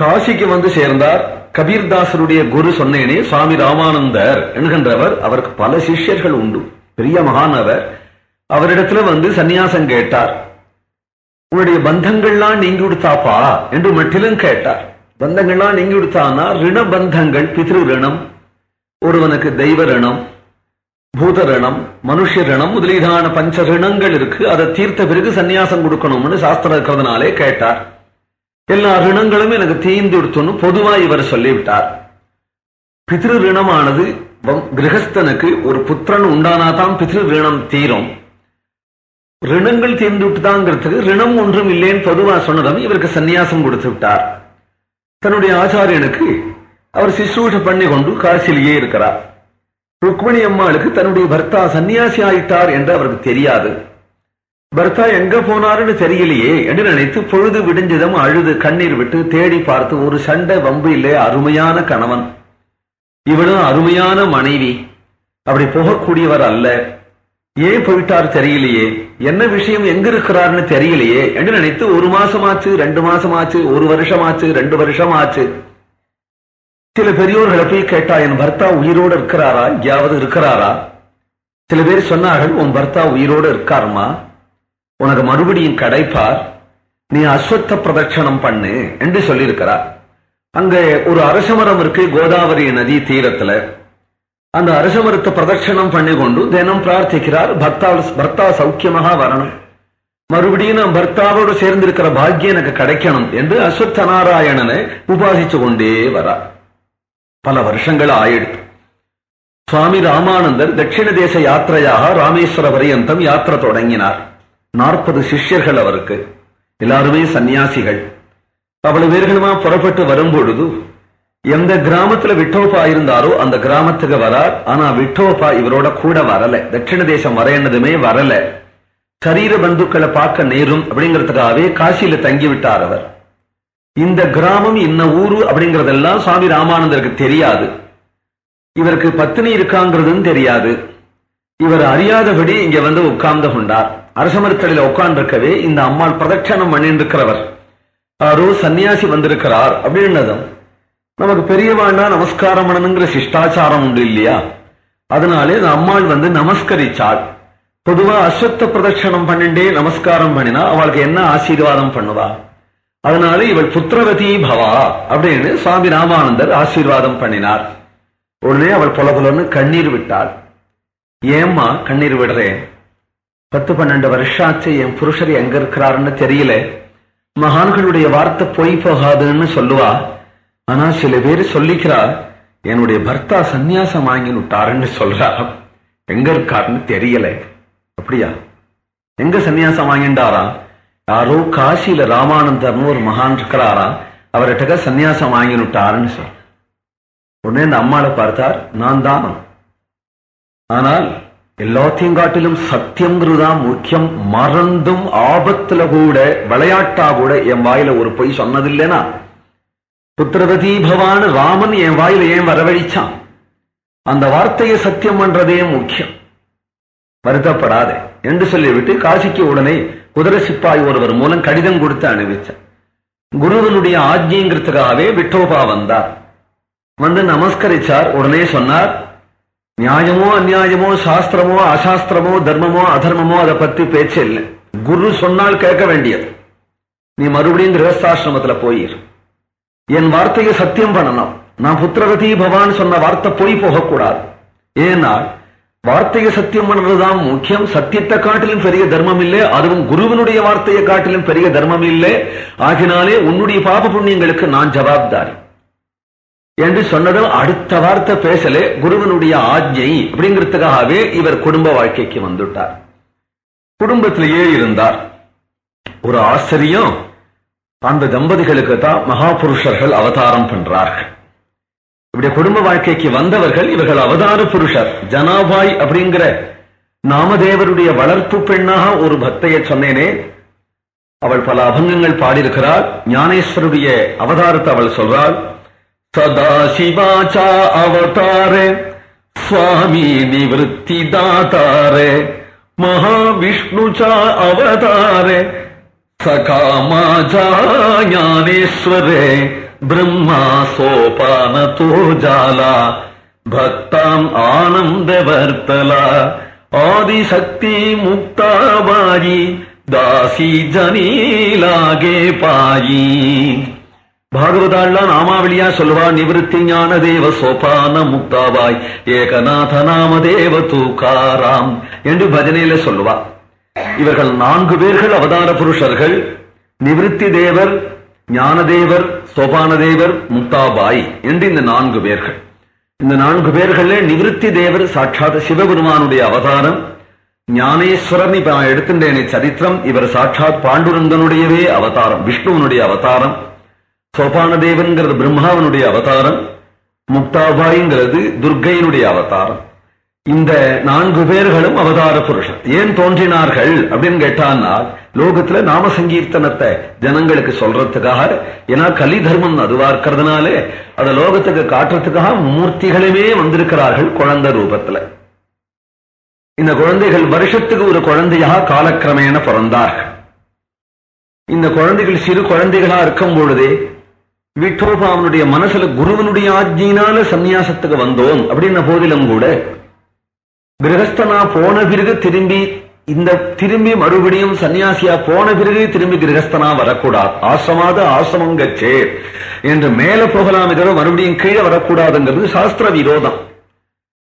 A: காசிக்கு வந்து சேர்ந்தார். கபீர்தாசருடைய குரு சொன்னேனே சுவாமி ராமானந்தர் என்கின்றவர் அவருக்கு பல சிஷ்யர்கள் உண்டு. பெரிய மகான் அவர். அவரிடத்துல வந்து சன்னியாசம் கேட்டார். உன்னுடைய பந்தங்கள்லாம் நீங்கி விடுத்தாப்பா என்று மட்டிலும் கேட்டார். பந்தங்கள்லாம் நீங்கி விடுத்தானா ரிண பந்தங்கள் பித்ரு ரிணம் ஒருவனுக்கு தெய்வ ரிணம் பூத ரிணம் மனுஷ ரிணம் முதலீதான பஞ்ச ரிணங்கள் இருக்கு. அதை தீர்த்த பிறகு சன்னியாசம் கொடுக்கணும்னு சாஸ்திரம் இருக்கிறதுனாலே கேட்டார். எல்லா ரிணங்களும் எனக்கு தீர்ந்து விடுத்துன்னு பொதுவா இவர் சொல்லிவிட்டார். பித்ரு ரிணமானது கிரகஸ்தனுக்கு ஒரு புத்திரன் உண்டானாதான் பித்ரு ரிணம் தீரும். ரிணங்கள் தீர்ந்து விட்டுதாங்கிறதுக்கு ரிணம் ஒன்றும் இல்லைன்னு பொதுவா சொன்னதும் இவருக்கு சன்னியாசம் கொடுத்து விட்டார். தன்னுடைய ஆச்சாரியனுக்கு அவர் சிசூஷ பண்ணி கொண்டு காசிலேயே இருக்கிறார். ருக்மிணி அம்மாளுக்கு தன்னுடைய பர்த்தா சன்னியாசி ஆயிட்டார் என்று அவருக்கு தெரியாது. பர்த்தா எங்க போனாருன்னு தெரியலையே என்று நினைத்து பொழுது விடிஞ்சதும் அழுது கண்ணீர் விட்டு தேடி பார்த்து ஒரு சண்டை வம்பு இல்லை அருமையான கணவன். இவளும் அருமையான மனைவி. அப்படி போகக்கூடியவர் அல்ல. ஏன் போயிட்டார் தெரியலையே? என்ன விஷயம் எங்க இருக்கிறார்னு தெரியலையே என்று நினைத்து ஒரு மாசமாச்சு ரெண்டு மாசம் ஆச்சு ஒரு வருஷமாச்சு ரெண்டு வருஷமாச்சு. சில பெரியோர்களை போய் கேட்டா என் பர்த்தா உயிரோடு இருக்கிறாரா? எங்கேயாவது இருக்கிறாரா? சில பேர் சொன்னார்கள் உன் பர்த்தா உயிரோடு இருக்காருமா உனக்கு மறுபடியும் கிடைப்பார். நீ அஸ்வத்த பிரதட்சணம் பண்ணு என்று சொல்லியிருக்கிறார். அங்க ஒரு அரசமரம் இருக்கு கோதாவரி நதி தீரத்துல. அந்த அரசமரத்தை பிரதட்சணம் பண்ணி கொண்டு தினம் பிரார்த்திக்கிறார். பர்த்தா பர்த்தா சௌக்கியமாக வரணும். மறுபடியும் நான் பர்த்தாவோடு சேர்ந்திருக்கிற பாக்கியம் எனக்கு கிடைக்கணும் என்று அஸ்வத்த நாராயணனை உபாசிச்சு கொண்டே வரார். பல வருஷங்கள் ஆயிடுத்து சுவாமி ராமானந்தர் தட்சிண தேச யாத்திரையாக ராமேஸ்வர பரியந்தம் யாத்திரை தொடங்கினார். நாற்பது சிஷ்யர்கள் அவருக்கு. எல்லாருமே சன்னியாசிகள் அவ்வளவு பேர்களுமா புறப்பட்டு வரும்பொழுது எந்த கிராமத்துல விட்டோபா இருந்தாரோ அந்த கிராமத்துக்கு வரார். ஆனா விட்டோபா இவரோட கூட வரல. தட்சிண தேசம் வரையினதுமே வரல. சரீர பந்துக்களை பார்க்க நேரும் அப்படிங்கிறதுக்காகவே காசியில தங்கி விட்டார் அவர். இந்த கிராமம் இன்ன ஊரு அப்படிங்கறதெல்லாம் சுவாமி ராமானந்தருக்கு தெரியாது. இவருக்கு பத்தினி இருக்காங்கிறதுன்னு தெரியாது. இவர் அறியாதபடி இங்க வந்து உட்கார்ந்து கொண்டார். அரசமரத்தடியில உட்கார்ந்திருக்கவே இந்த அம்மாள் பிரதட்சணம் பண்ணிருக்கிறவர் யாரோ சன்னியாசி வந்திருக்கிறார் அப்படின்னதும் நமக்கு பெரியவாண்டா நமஸ்காரம் பண்ணணுங்கிற சிஷ்டாச்சாரம் உண்டு இல்லையா? அதனாலே இந்த அம்மாள் வந்து நமஸ்கரிச்சாள். பொதுவா அஸ்வத்த பிரதட்சணம் பண்ணிண்டே நமஸ்காரம் பண்ணினா அவளுக்கு என்ன ஆசீர்வாதம் பண்ணுவா? அதனால இவள் புத்திரவதி பவா அப்படின்னு சுவாமி ராமானந்தர் ஆசீர்வாதம் பண்ணினார். உடனே அவள் பொல பொலன்னு கண்ணீர் விட்டாள். ஏம்மா கண்ணீர் விடுறேன் பத்து பன்னெண்டு வருஷாச்சு என் புருஷர் எங்க இருக்கிறாருன்னு தெரியல. மகான்களுடைய வார்த்தை போய் போகாதுன்னு சொல்லுவா. ஆனா சில பேர் சொல்லிக்கிறா என்னுடைய பர்த்தா சந்நியாசம் வாங்கி விட்டாருன்னு சொல்றா. எங்க இருக்காருன்னு தெரியல. அப்படியா? எங்க சந்நியாசம் வாங்கிண்டாரா யாரோ காசியில ராமானந்தர்னு ஒரு மகான் இருக்கிறாரா? அவர்கிட்ட சன்னியாசம் வாங்கி விட்டாருன்னு சொல். உடனே இந்த அம்மாளை பார்த்தார் நான் தான். ஆனால் எல்லாத்தையும் காட்டிலும் சத்தியம்ங்கிறதுதான் முக்கியம். மறந்தும் ஆபத்துல கூட விளையாட்டா கூட என் வாயில ஒரு பொய் சொன்னதில்லைனா? புத்திரபதி பவான் ராமன் என் வாயில ஏன் வரவழிச்சான்? அந்த வார்த்தையை சத்தியம் பண்றதே முக்கியம். வருத்தப்படாதே என்று சொல்லிவிட்டு காசிக்கு உடனே குதிரை சிப்பாய் ஒருவர் மூலம் கடிதம் கொடுத்து அனுப்பிச்சார். குருவனுடைய ஆஜ்யங்கிறதுக்காகவே விட்டோபா வந்தார். வந்து நமஸ்கரிச்சார். உடனே சொன்னார் நியாயமோ அந்நியாயமோ சாஸ்திரமோ அசாஸ்திரமோ தர்மமோ அதர்மமோ அதை பத்தி பேச்சு இல்லை. குரு சொன்னால் கேட்க வேண்டியது. நீ மறுபடியும் கிரகஸ்தாசிரமத்துல போயிரு. என் வார்த்தையை சத்தியம் பண்ணணும். நான் புத்திரவதி பவான் சொன்ன வார்த்தை போய் போகக்கூடாது. ஏன்னா வார்த்தையை சத்தியம் பண்றதுதான் முக்கியம். சத்தியத்தை காட்டிலும் பெரிய தர்மம் இல்லை. அதுவும் குருவனுடைய வார்த்தையை காட்டிலும் பெரிய தர்மம் இல்லை. ஆகினாலே உன்னுடைய பாப புண்ணியங்களுக்கு நான் ஜவாப்தாரி. என்று சொன்னதும் அடுத்த வார்த்தை பேசலே குருவனுடைய ஆஜ்ஞை அப்படிங்கிறதுக்காகவே இவர் குடும்ப வாழ்க்கைக்கு வந்துட்டார். குடும்பத்திலேயே இருந்தார். ஒரு ஆச்சரியம் அந்த தம்பதிகளுக்கு தான் மகாபுருஷர்கள் அவதாரம் பண்றார்கள். இப்படி குடும்ப வாழ்க்கைக்கு வந்தவர்கள் இவர்கள் அவதார புருஷர். ஜனாபாய் அப்படிங்கிற நாமதேவருடைய வளர்ப்பு பெண்ணாக ஒரு பக்தைய சொன்னேனே. அவள் பல அபங்கங்கள் பாடியிருக்கிறாள். ஞானேஸ்வருடைய அவதாரத்தை அவள் சொல்றாள். சதா சிவாச்சா அவதாரே சுவாமி நிவத்தி தாத்தாரே மகாவிஷ்ணுச்சா அவதாரே சகாமாஜா ஞானேஸ்வரே ब्रह्मा सोपान तो जाला भक्तां आनंद वर्तला आदिशक्ती मुक्ताबाई दासी जनी लागे पायी பாகவதாள்லாம் நாமாவளியா சொல்லுவா நிவிருத்தி ஞான தேவ சோபான முக்தாபாய் ஏகநாத நாம தேவ தூகாராம் என்று பஜனையில சொல்லுவா இவர்கள் நான்கு பேர்கள் அவதார புருஷர்கள் நிவிருத்தி தேவர் ஞானதேவர் சோபான தேவர் முக்தாபாய் என்று இந்த நான்கு பேர்கள். இந்த நான்கு பேர்கள்ல நிவிருத்தி தேவர் சாட்சாத் சிவபெருமானுடைய அவதாரம் ஞானேஸ்வரன் இப்ப நான் எடுத்துட்டேனே சரித்திரம் இவர் சாட்சாத் பாண்டுரங்கனுடையவே அவதாரம் விஷ்ணுவனுடைய அவதாரம் சோபானதேவன்கிறது பிரம்மாவனுடைய அவதாரம் முக்தாபாய்ங்கிறது துர்கையினுடைய அவதாரம். இந்த நான்கு பேர்களும் அவதார புருஷன். ஏன் தோன்றினார்கள் அப்படின்னு கேட்டான்னா லோகத்துல நாம சங்கீர்த்தனத்தை ஜனங்களுக்கு சொல்றதுக்காக ஏன்னா கலி தர்மம் அதுவா இருக்கிறதுனாலே அதை லோகத்துக்கு காட்டுறதுக்காக மூர்த்திகளுமே வந்திருக்கிறார்கள் குழந்தை ரூபத்துல. இந்த குழந்தைகள் வருஷத்துக்கு ஒரு குழந்தையாக காலக்கிரமேண பிறந்தார்கள். இந்த குழந்தைகள் சிறு குழந்தைகளா இருக்கும் பொழுதே விட்டோபாவனுடைய மனசுல குருவனுடைய ஆஜ்யினால சந்நியாசத்துக்கு வந்தோம் அப்படின்ன போதிலும் கூட கிரகஸ்தனா போன பிறகு திரும்பி இந்த திரும்பி மறுபடியும் சன்னியாசியா போன பிறகு திரும்பி கிரகஸ்தனா வரக்கூடாது. ஆசிரமாத ஆசிரமம் கச்சே என்று மேல போகலாம் இதோ மறுபடியும் கீழே வரக்கூடாதுங்கிறது சாஸ்திர விரோதம்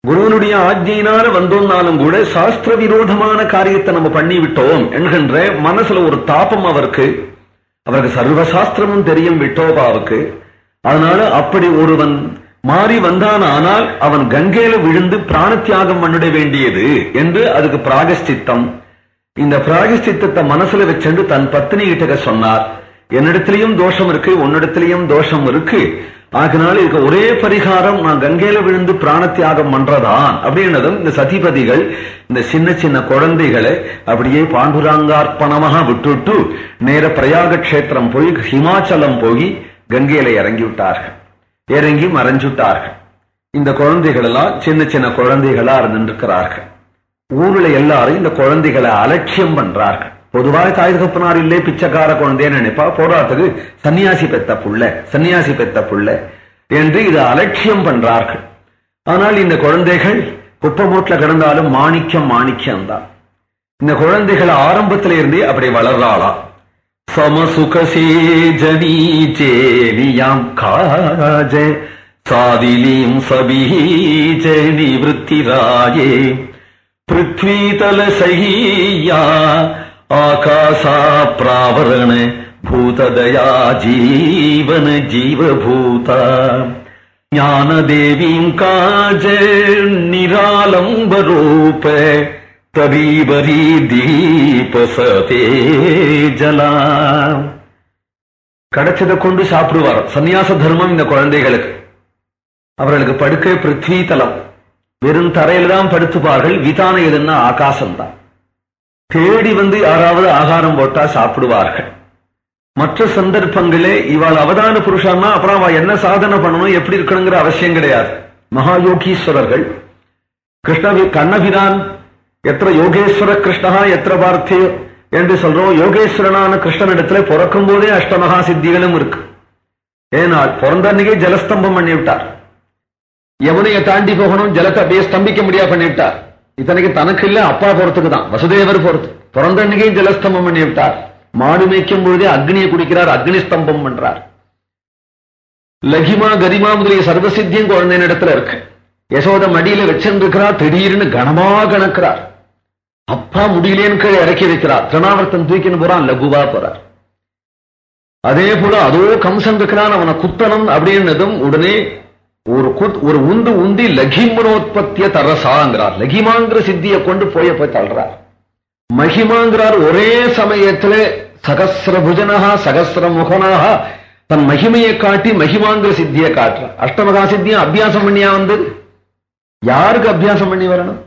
A: குருவனுடைய ஆஜ்ஞையினால வந்தோம்னாலும் கூட சாஸ்திர விரோதமான காரியத்தை நம்ம பண்ணி விட்டோம் என்கின்ற மனசுல ஒரு தாபம் அவருக்கு. அவருக்கு சர்வசாஸ்திரமும் தெரியும் விட்டோபாவுக்கு. அதனால அப்படி ஒருவன் மாறி வந்தான் ஆனால் அவன் கங்கையில விழுந்து பிராணத்தியாகம் பண்ணிட வேண்டியது என்று அதுக்கு பிராகஸ்தித்தம். இந்த பிராகஸ்தித்தத்தை மனசுல வச்சுண்டு தன் பத்தினி கிட்ட சொன்னார். என்னிடத்திலையும் தோஷம் இருக்கு உன்னிடத்திலையும் தோஷம் இருக்கு. ஆகினால இதுக்கு ஒரே பரிகாரம் நான் கங்கையில விழுந்து பிராணத்தியாகம் பண்றதான். அப்படின்னதும் இந்த சதிபதிகள் இந்த சின்ன சின்ன குழந்தைகளை அப்படியே பாண்டுராங்கார்ப்பணமாக விட்டுட்டு நேர பிரயாக கஷேத்திரம் போய் ஹிமாச்சலம் போய் கங்கையில இறங்கி விட்டார்கள் இறங்கி மறைஞ்சுட்டார்கள். இந்த குழந்தைகள் எல்லாம் சின்ன சின்ன குழந்தைகளா இருந்திருக்கிறார்கள் ஊர்ல எல்லாரும் இந்த குழந்தைகளை அலட்சியம் பண்றார்கள். பொதுவாக தாய் தகப்பனார் இல்லே பிச்சைக்கார குழந்தைன்னு நினைப்பா போராட்டத்துக்கு சன்னியாசி பெத்த புள்ள சன்னியாசி பெத்த புள்ள என்று இதை அலட்சியம் பண்றார்கள். ஆனால் இந்த குழந்தைகள் குப்பமூட்ல கிடந்தாலும் மாணிக்கம் மாணிக்கம் தான் இந்த குழந்தைகள் ஆரம்பத்தில இருந்தே அப்படி வளர்றாளாம். സമസുഖസേജനീചേരിയാം കാജ സാതിലീം സബീജനിവൃത്തിരായേ പൃഥ്വീതലസഹീയ ആകാശാപ്രാവരണ ഭൂതദയാ ജീവന ജീവഭൂത ജ്ഞാനദേവീം കാജ നിരാലംബരൂപേ ஜீவபூதா தீபசதே ஜலா கிடைச்சதை கொண்டு சாப்பிடுவார் சந்நியாச தர்மம் இந்த குழந்தைகளுக்கு அவர்களுக்கு படுக்கை பிருத்வி தலம் வெறும் தரையில் தான் படுத்துப்பார்கள் விதான எதுன்னா ஆகாசம்தான் தேடி வந்து யாராவது ஆகாரம் போட்டா சாப்பிடுவார்கள்। மற்ற சந்தர்ப்பங்களே இவாள் அவதான புருஷன்னா அப்புறம் அவ என்ன சாதனை பண்ணணும் எப்படி இருக்கணுங்கிற அவசியம் கிடையாது। மகாயோகீஸ்வரர்கள் கிருஷ்ண கண்ணபிரான் எத்த யோகேஸ்வர கிருஷ்ணகா எத்திர பார்த்திய என்று சொல்றோம். யோகேஸ்வரனான கிருஷ்ணனிடத்துல பிறக்கும் போதே அஷ்டமகா சித்திகளும் இருக்கு. ஏனால் பிறந்த அன்னைக்கே ஜலஸ்தம்பம் பண்ணி விட்டார் தாண்டி போகணும் ஜலத்தை அப்படியே ஸ்தம்பிக்க முடியா பண்ணிவிட்டார். இத்தனைக்கு தனக்கு இல்ல அப்பா போறதுக்கு தான். வசுதேவர் போறது. பிறந்த அன்னைக்கே ஜலஸ்தம்பம் பண்ணி விட்டார் மாடு மேய்க்கும் பொழுதே அக்னியை குடிக்கிறார் அக்னி ஸ்தம்பம் பண்றார். லகிமா கரிமா முதலிய சர்வசித்தியும் குழந்தையின் இடத்துல இருக்கு. யசோத மடியில வச்சிருக்கிறார் திடீர்னு கனமா கணக்கிறார். அப்பா முடியலேன்னு கீழே இறக்கி வைக்கிறார். திருநாவர்த்தன் தூக்கின்னு போறான் லகுவா போறார். அதே போல அதோ கம்சன் இருக்கிறான் அவனை குத்தனம் அப்படின்னதும் உடனே ஒரு குத் ஒரு உந்து உந்தி லகிமனோத்பத்திய தரசாங்கிறார். லகிமாங்கிற சித்தியை கொண்டு போய போய் தள்ளுறார். மகிமாங்கிறார் ஒரே சமயத்துல சகசிர புஜனகா சகசிர முகனாக தன் மகிமையை காட்டி மகிமாங்கிற சித்தியை காட்டுறார். அஷ்டமகா சித்தியும் அபியாசம் பண்ணியா வந்து யாருக்கு அபியாசம் பண்ணி வரணும்?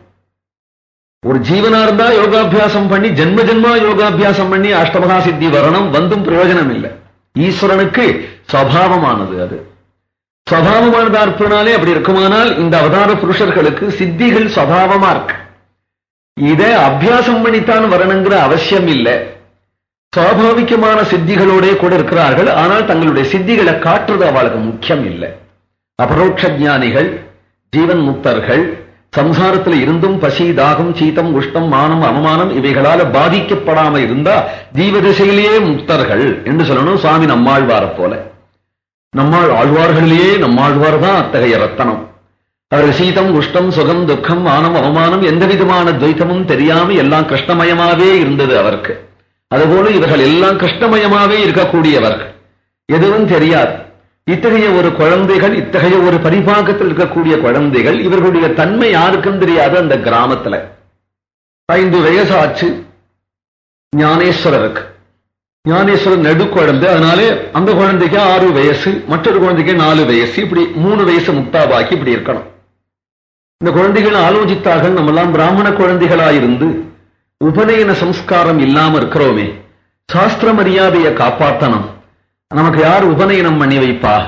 A: ஒரு ஜீவனா இருந்தா யோகாபியாசம் பண்ணி ஜென்ம ஜென்மா யோகாபியாசம் பண்ணி அஷ்டமகா சித்தி வரணும் வந்தும் பிரயோஜனம் இல்லை ஈஸ்வரனுக்கு சபாவமானது அது. சபாவமானதா இருப்பதனாலே அப்படி இருக்குமானால் இந்த அவதார புருஷர்களுக்கு சித்திகள் சபாவமா இருக்கு. இதை அபியாசம் பண்ணித்தான் வரணுங்கிற அவசியம் இல்லை சுவாபாவிகமான சித்திகளோட கூட இருக்கிறார்கள் ஆனால் தங்களுடைய சித்திகளை காட்டுறது அவளுக்கு முக்கியம் இல்லை அபரோட்ச ஞானிகள் ஜீவன் முக்தர்கள் சம்சாரத்தில் இருந்தும் பசி தாகம் சீதம் உஷ்டம் மானம் அவமானம் இவைகளால பாதிக்கப்படாம இருந்தா ஜீவ திசையிலேயே முக்தர்கள் என்று சொல்லணும் சுவாமி நம்மாழ்வார போல. நம்மாள் ஆழ்வார்களிலேயே நம்மாழ்வார் தான் அத்தகைய ரத்தனம். அவர் சீதம் உஷ்டம் சுகம் துக்கம் மானம் அவமானம் எந்த விதமான துவைத்தமும் தெரியாம எல்லாம் கஷ்டமயமாவே இருந்தது அவருக்கு. அதுபோல இவர்கள் எல்லாம் கஷ்டமயமாவே இருக்கக்கூடியவர்கள். எதுவும் தெரியாது. இத்தகைய ஒரு குழந்தைகள் இத்தகைய ஒரு பரிபாகத்தில் இருக்கக்கூடிய குழந்தைகள் இவர்களுடைய தன்மை யாருக்கும் தெரியாது அந்த கிராமத்துல. ஐந்து வயசாச்சு ஞானேஸ்வரருக்கு. ஞானேஸ்வரர் நெடு குழந்தை அதனாலே அந்த குழந்தைக்கு ஆறு வயசு மற்றொரு குழந்தைக்கு நாலு வயசு இப்படி மூணு வயசு முக்தாபாக்கி இப்படி இருக்கணும். இந்த குழந்தைகள் ஆலோசித்தார்கள் நம்ம எல்லாம் பிராமண குழந்தைகளாயிருந்து உபநயன சம்ஸ்காரம் இல்லாம இருக்கிறோமே. சாஸ்திர மரியாதையை காப்பாற்றணும் நமக்கு யார் உபநயனம் பண்ணி வைப்பா?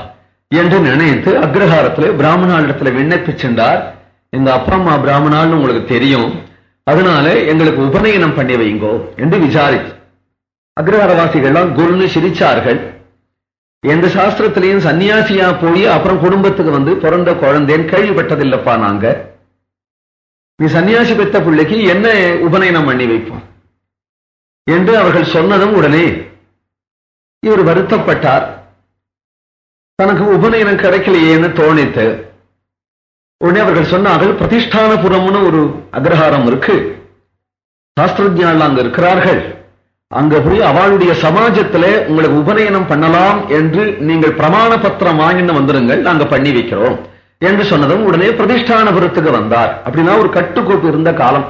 A: என்று நினைத்து அக்ரஹாரத்துல பிராமணாளிடத்துல விண்ணப்பிச்சென்றார் எங்க அப்பா அம்மா பிராமணால்னு உங்களுக்கு தெரியும். அதனால எங்களுக்கு உபநயனம் பண்ணி வைங்கோ என்று விசாரித்து. அக்ரஹாரவாசிகள்லாம் குருன்னு சிரிச்சார்கள். எந்த சாஸ்திரத்திலையும் சன்னியாசியா போய் அப்புறம் குடும்பத்துக்கு வந்து பிறந்த குழந்தைன்னு கேள்விப்பட்டதில்லப்பா நாங்க. நீ சன்னியாசி பெத்த பிள்ளைக்கு என்ன உபநயனம் பண்ணி வைப்போம்? என்று அவர்கள் சொன்னதும் உடனே இவர் வருத்தப்பட்டார். தனக்கு உபநயனம் கிடைக்கலையேன்னு தோணித்து உடனே அவர்கள் சொன்னார்கள் பிரதிஷ்டானபுரம்னு ஒரு அக்ரஹாரம் இருக்கு. சாஸ்திரஜால் அங்க இருக்கிறார்கள். அங்க போய் அவளுடைய சமாஜத்துல உங்களுக்கு உபநயனம் பண்ணலாம் என்று நீங்கள் பிரமாண பத்திரம் வாங்கின்னு வந்துருங்கள் நாங்க பண்ணி வைக்கிறோம். என்று சொன்னதும் உடனே பிரதிஷ்டானபுரத்துக்கு வந்தார். அப்படின்னா ஒரு கட்டுக்கோப்பு இருந்த காலம்.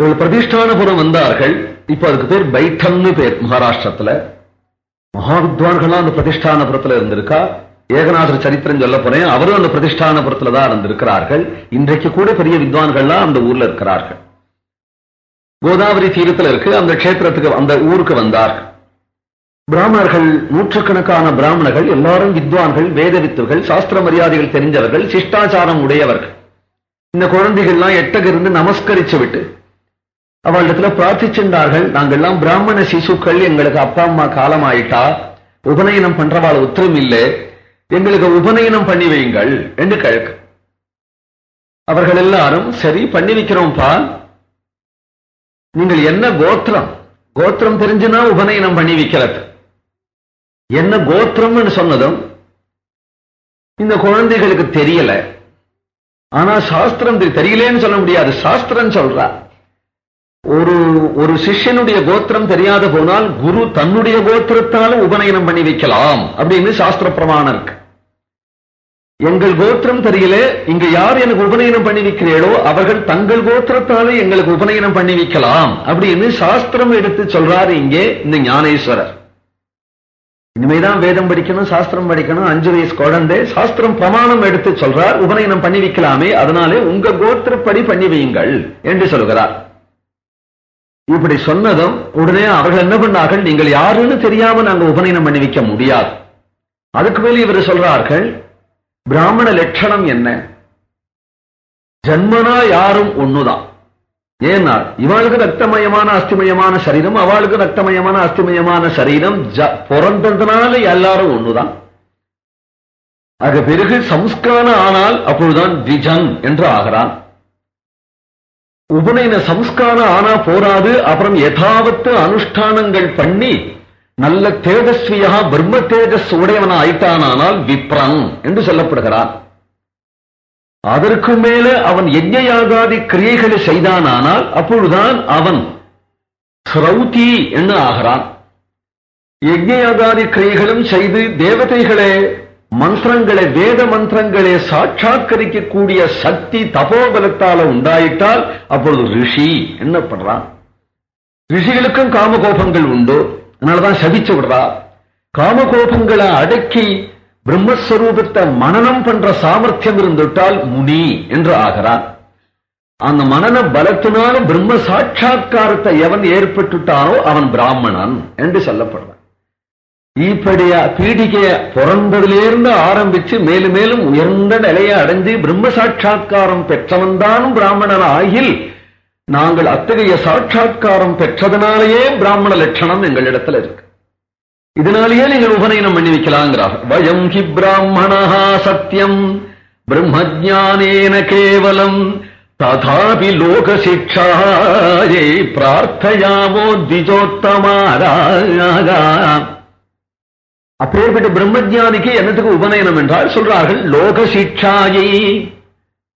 A: இவள் பிரதிஷ்டானபுரம் வந்தார்கள். இப்ப அதுக்கு பேர் பைத்தம்னு பேர் மகாராஷ்டிரத்துல. மகா வித்வான்கள்லாம் அந்த பிரதிஷ்டானபுரத்துல இருந்திருக்கா? ஏகநாதர் சரித்திரம் சொல்ல போறேன். அவரும் அந்த பிரதிஷ்டானபுரத்துல தான் இருந்திருக்கிறார்கள். இன்றைக்கு கூட பெரிய வித்வான்கள்லாம் அந்த ஊர்ல இருக்கிறார்கள். கோதாவரி தீரத்துல இருக்கு. அந்த கஷேத்திரத்துக்கு அந்த ஊருக்கு வந்தார்கள். பிராமணர்கள் நூற்றுக்கணக்கான பிராமணர்கள் எல்லாரும் வித்வான்கள் வேத வித்துகள் சாஸ்திர மரியாதைகள் தெரிஞ்சவர்கள் சிஷ்டாச்சாரம் உடையவர்கள். இந்த குழந்தைகள்லாம் எட்டகிருந்து நமஸ்கரிச்சு விட்டு அவளிடத்துல பிரார்த்திச்சென்றார்கள் நாங்கள்லாம் பிராமண சிசுக்கள். எங்களுக்கு அப்பா அம்மா காலம் ஆயிட்டா உபநயனம் பண்றவாள் உத்தரம் இல்லை. எங்களுக்கு உபநயனம் பண்ணி வையுங்கள் என்று கேட்க அவர்கள் எல்லாரும் சரி பண்ணி வைக்கிறோம்ப்பா. நீங்கள் என்ன கோத்திரம்? கோத்திரம் தெரிஞ்சுனா உபநயனம் பண்ணி வைக்கிறது என்ன கோத்திரம்னு சொன்னதும் இந்த குழந்தைகளுக்கு தெரியல. ஆனா சாஸ்திரம் தெரியலேன்னு சொல்ல முடியாது. சாஸ்திரம் சொல்றா. ஒரு ஒரு சிஷ்யனுடைய கோத்திரம் தெரியாத போனால் குரு தன்னுடைய கோத்திரத்தாலும் உபநயனம் பண்ணி வைக்கலாம் அப்படின்னு சாஸ்திர பிரமாணம் இருக்கு. எங்கள் கோத்திரம் தெரியல இங்க யார் எனக்கு உபநயனம் பண்ணி வைக்கிறீர்களோ அவர்கள் தங்கள் கோத்திரத்தாலும் எங்களுக்கு உபநயனம் பண்ணி வைக்கலாம் அப்படின்னு சாஸ்திரம் எடுத்து சொல்றாரு இங்கே இந்த ஞானேஸ்வரர். இனிமேதான் வேதம் படிக்கணும் சாஸ்திரம் படிக்கணும் அஞ்சு வயசு குழந்தை சாஸ்திரம் பிரமாணம் எடுத்து சொல்றார் உபநயனம் பண்ணி வைக்கலாமே அதனாலே உங்க கோத்திரப்படி பண்ணி வையுங்கள் என்று சொல்கிறார். இப்படி சொன்னதும் உடனே அவர்கள் என்ன பண்ணார்கள்? நீங்கள் யாருன்னு தெரியாம நாங்க உபநயனம் பண்ணி வைக்க முடியாது. அதுக்கு மேலே இவர் சொல்றார்கள் பிராமண லட்சணம் என்ன? ஜன்மனா யாரும் ஒண்ணுதான். ஏன்னா இவாளுக்கு ரத்தமயமான அஸ்திமயமான சரீரம் அவளுக்கு ரத்தமயமான அஸ்திமயமான சரீரம் பிறந்ததுனால எல்லாரும் ஒண்ணுதான். அது பிறகு சம்ஸ்காரம் ஆனால் அப்பொழுதுதான் திஜன் என்று ஆகிறான். உபநயன சம்ஸ்காரம் ஆனா போராது அப்புறம் யதாவத்து அனுஷ்டானங்கள் பண்ணி நல்ல தேஜஸ்வியா பிரம்ம தேஜஸ் உடையவன ஆயிட்டானால் விப்ரன் என்று சொல்லப்படுகிறான். அதற்கு மேல அவன் யஜ்ஞயாகாதி கிரியைகளை செய்தானால் அப்பொழுதுதான் அவன் ஸ்ரௌதி என்று ஆகிறான். யஜ்ஞயாகாதி கிரியைகளும் செய்து தேவதைகளை மந்திரங்களை வேத மந்திரங்களை சாட்சாத்கரிக்கக்கூடிய சக்தி தபோபலத்தால உண்டாயிட்டால் அப்பொழுது ரிஷி என்ன பண்றான் ரிஷிகளுக்கும் காமகோபங்கள் உண்டு. அதனாலதான் சபிச்சு விடுறா. காமகோபங்களை அடக்கி பிரம்மஸ்வரூபத்தை மனநம் பண்ற சாமர்த்தியம் இருந்துட்டால் முனி என்று ஆகிறான். அந்த மனன பலத்தினால பிரம்ம சாட்சா்காரத்தை எவன் ஏற்பட்டுட்டானோ அவன் பிராமணன் என்று சொல்லப்படுறான். இப்படியா பீடிகைய பிறந்ததிலிருந்து ஆரம்பிச்சு மேலும் மேலும் உயர்ந்த நிலையை அடைந்து பிரம்ம சாட்சா்காரம் பெற்றவன்தான் பிராமணன் ஆகில் நாங்கள் அத்தகைய சாட்சா்காரம் பெற்றதனாலேயே பிராமண லட்சணம் எங்களிடத்துல இருக்கு. இதனாலேயே நீங்கள் உபநயனம் பண்ணி வைக்கலாங்கிறார். வயம் ஹி பிராமணா சத்தியம் பிரம்மஜானேன கேவலம் ததாபி லோக சிக்ஷாயை பிரார்த்தயாமோ திஜோத்தமாரா அப்பேற்பட்ட பிரம்மஜானிக்கு என்னத்துக்கு உபநயனம் என்றால் சொல்றார்கள் லோக சிக்ஷாயை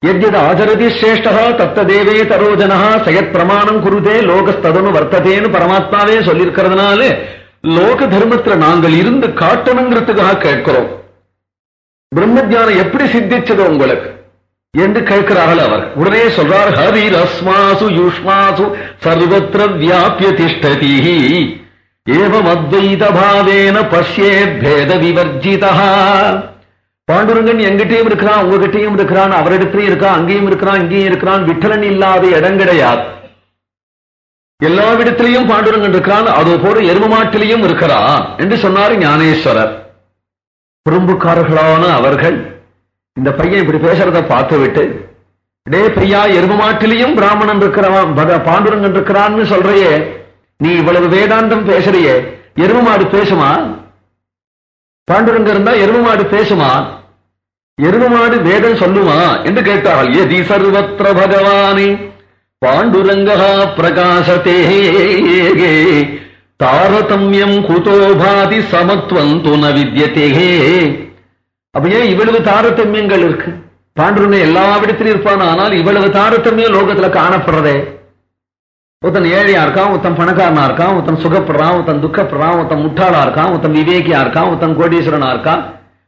A: எத்யத் ஆச்சரதி சிரேஷ்டா தத்ததேவே தரோஜனா சயத் பிரமாணம் குருதே லோகஸ்ததனு வர்த்ததேன்னு பரமாத்மாவே சொல்லியிருக்கிறதுனால லோக தர்மத்துல நாங்கள் இருந்து காட்டணுங்கிறதுக்காக கேட்கிறோம். பிரம்மஜானம் எப்படி சித்திச்சது உங்களுக்கு? என்று கேட்கிறார்கள் அவர். உடனே சொல்றார் ஹரி ரஸ்மாசு யூஷ்மாசு சர்வத்திர வியாபிய திஷ்டதி ஏவமத்வைதபாவேன அத்வைத பாவேன பஷ்யே பேத விவர்ஜிதா பாண்டுரங்கன் எங்கிட்டையும் இருக்கிறான் உங்ககிட்டயும் இருக்கிறான் அவரிடத்திலையும் இருக்கான் அங்கேயும் இருக்கிறான் இங்கேயும் இருக்கிறான் விட்டலன் இல்லாத இடம் கிடையாது. எல்லா இடத்திலையும் பாண்டுரங்கன் இருக்கிறான் அதோ போல எருமமாட்டிலையும் இருக்கிறான் என்று சொன்னார் ஞானேஸ்வரர். குறும்புக்காரர்களான அவர்கள் இந்த பையன் இப்படி பேசுறத பார்த்து விட்டு டே பையா எருமமாட்டிலையும் பிராமணன் இருக்கிறவன் பாண்டுரங்கன் இருக்கிறான்னு சொல்றையே நீ இவ்வளவு வேதாந்தம் பேசுறியே எரும மாடு பேசுமா? பாண்டுரங்க இருந்தா எரும மாடு பேசுமா? எரும மாடு வேதம் சொல்லுமா? என்று கேட்டார்கள் எதி சர்வத்திர பகவானே பாண்டுரங்கா பிரகாசத்தே தாரதமியம் குதோ பாதி சமத்துவம் துண வித்தியத்தேகே அப்ப ஏன் இவ்வளவு தாரதமியங்கள் இருக்கு? பாண்டுரங்க எல்லா இடத்திலும் இருப்பான் ஆனால் இவ்வளவு தாரதமியம் லோகத்துல காணப்படுறதே. ஒருத்தன் ஏழையா இருக்கான் ஒருத்தன் பணக்காரனா இருக்கான் ஒருத்தன் சுகப்படுறான் ஒருத்தன் துக்கப்படுறான் ஒருத்தன் முட்டாளா இருக்கான் ஒருத்தன் விவேகியா இருக்கான் ஒருத்தன் கோடீஸ்வரனா இருக்கான்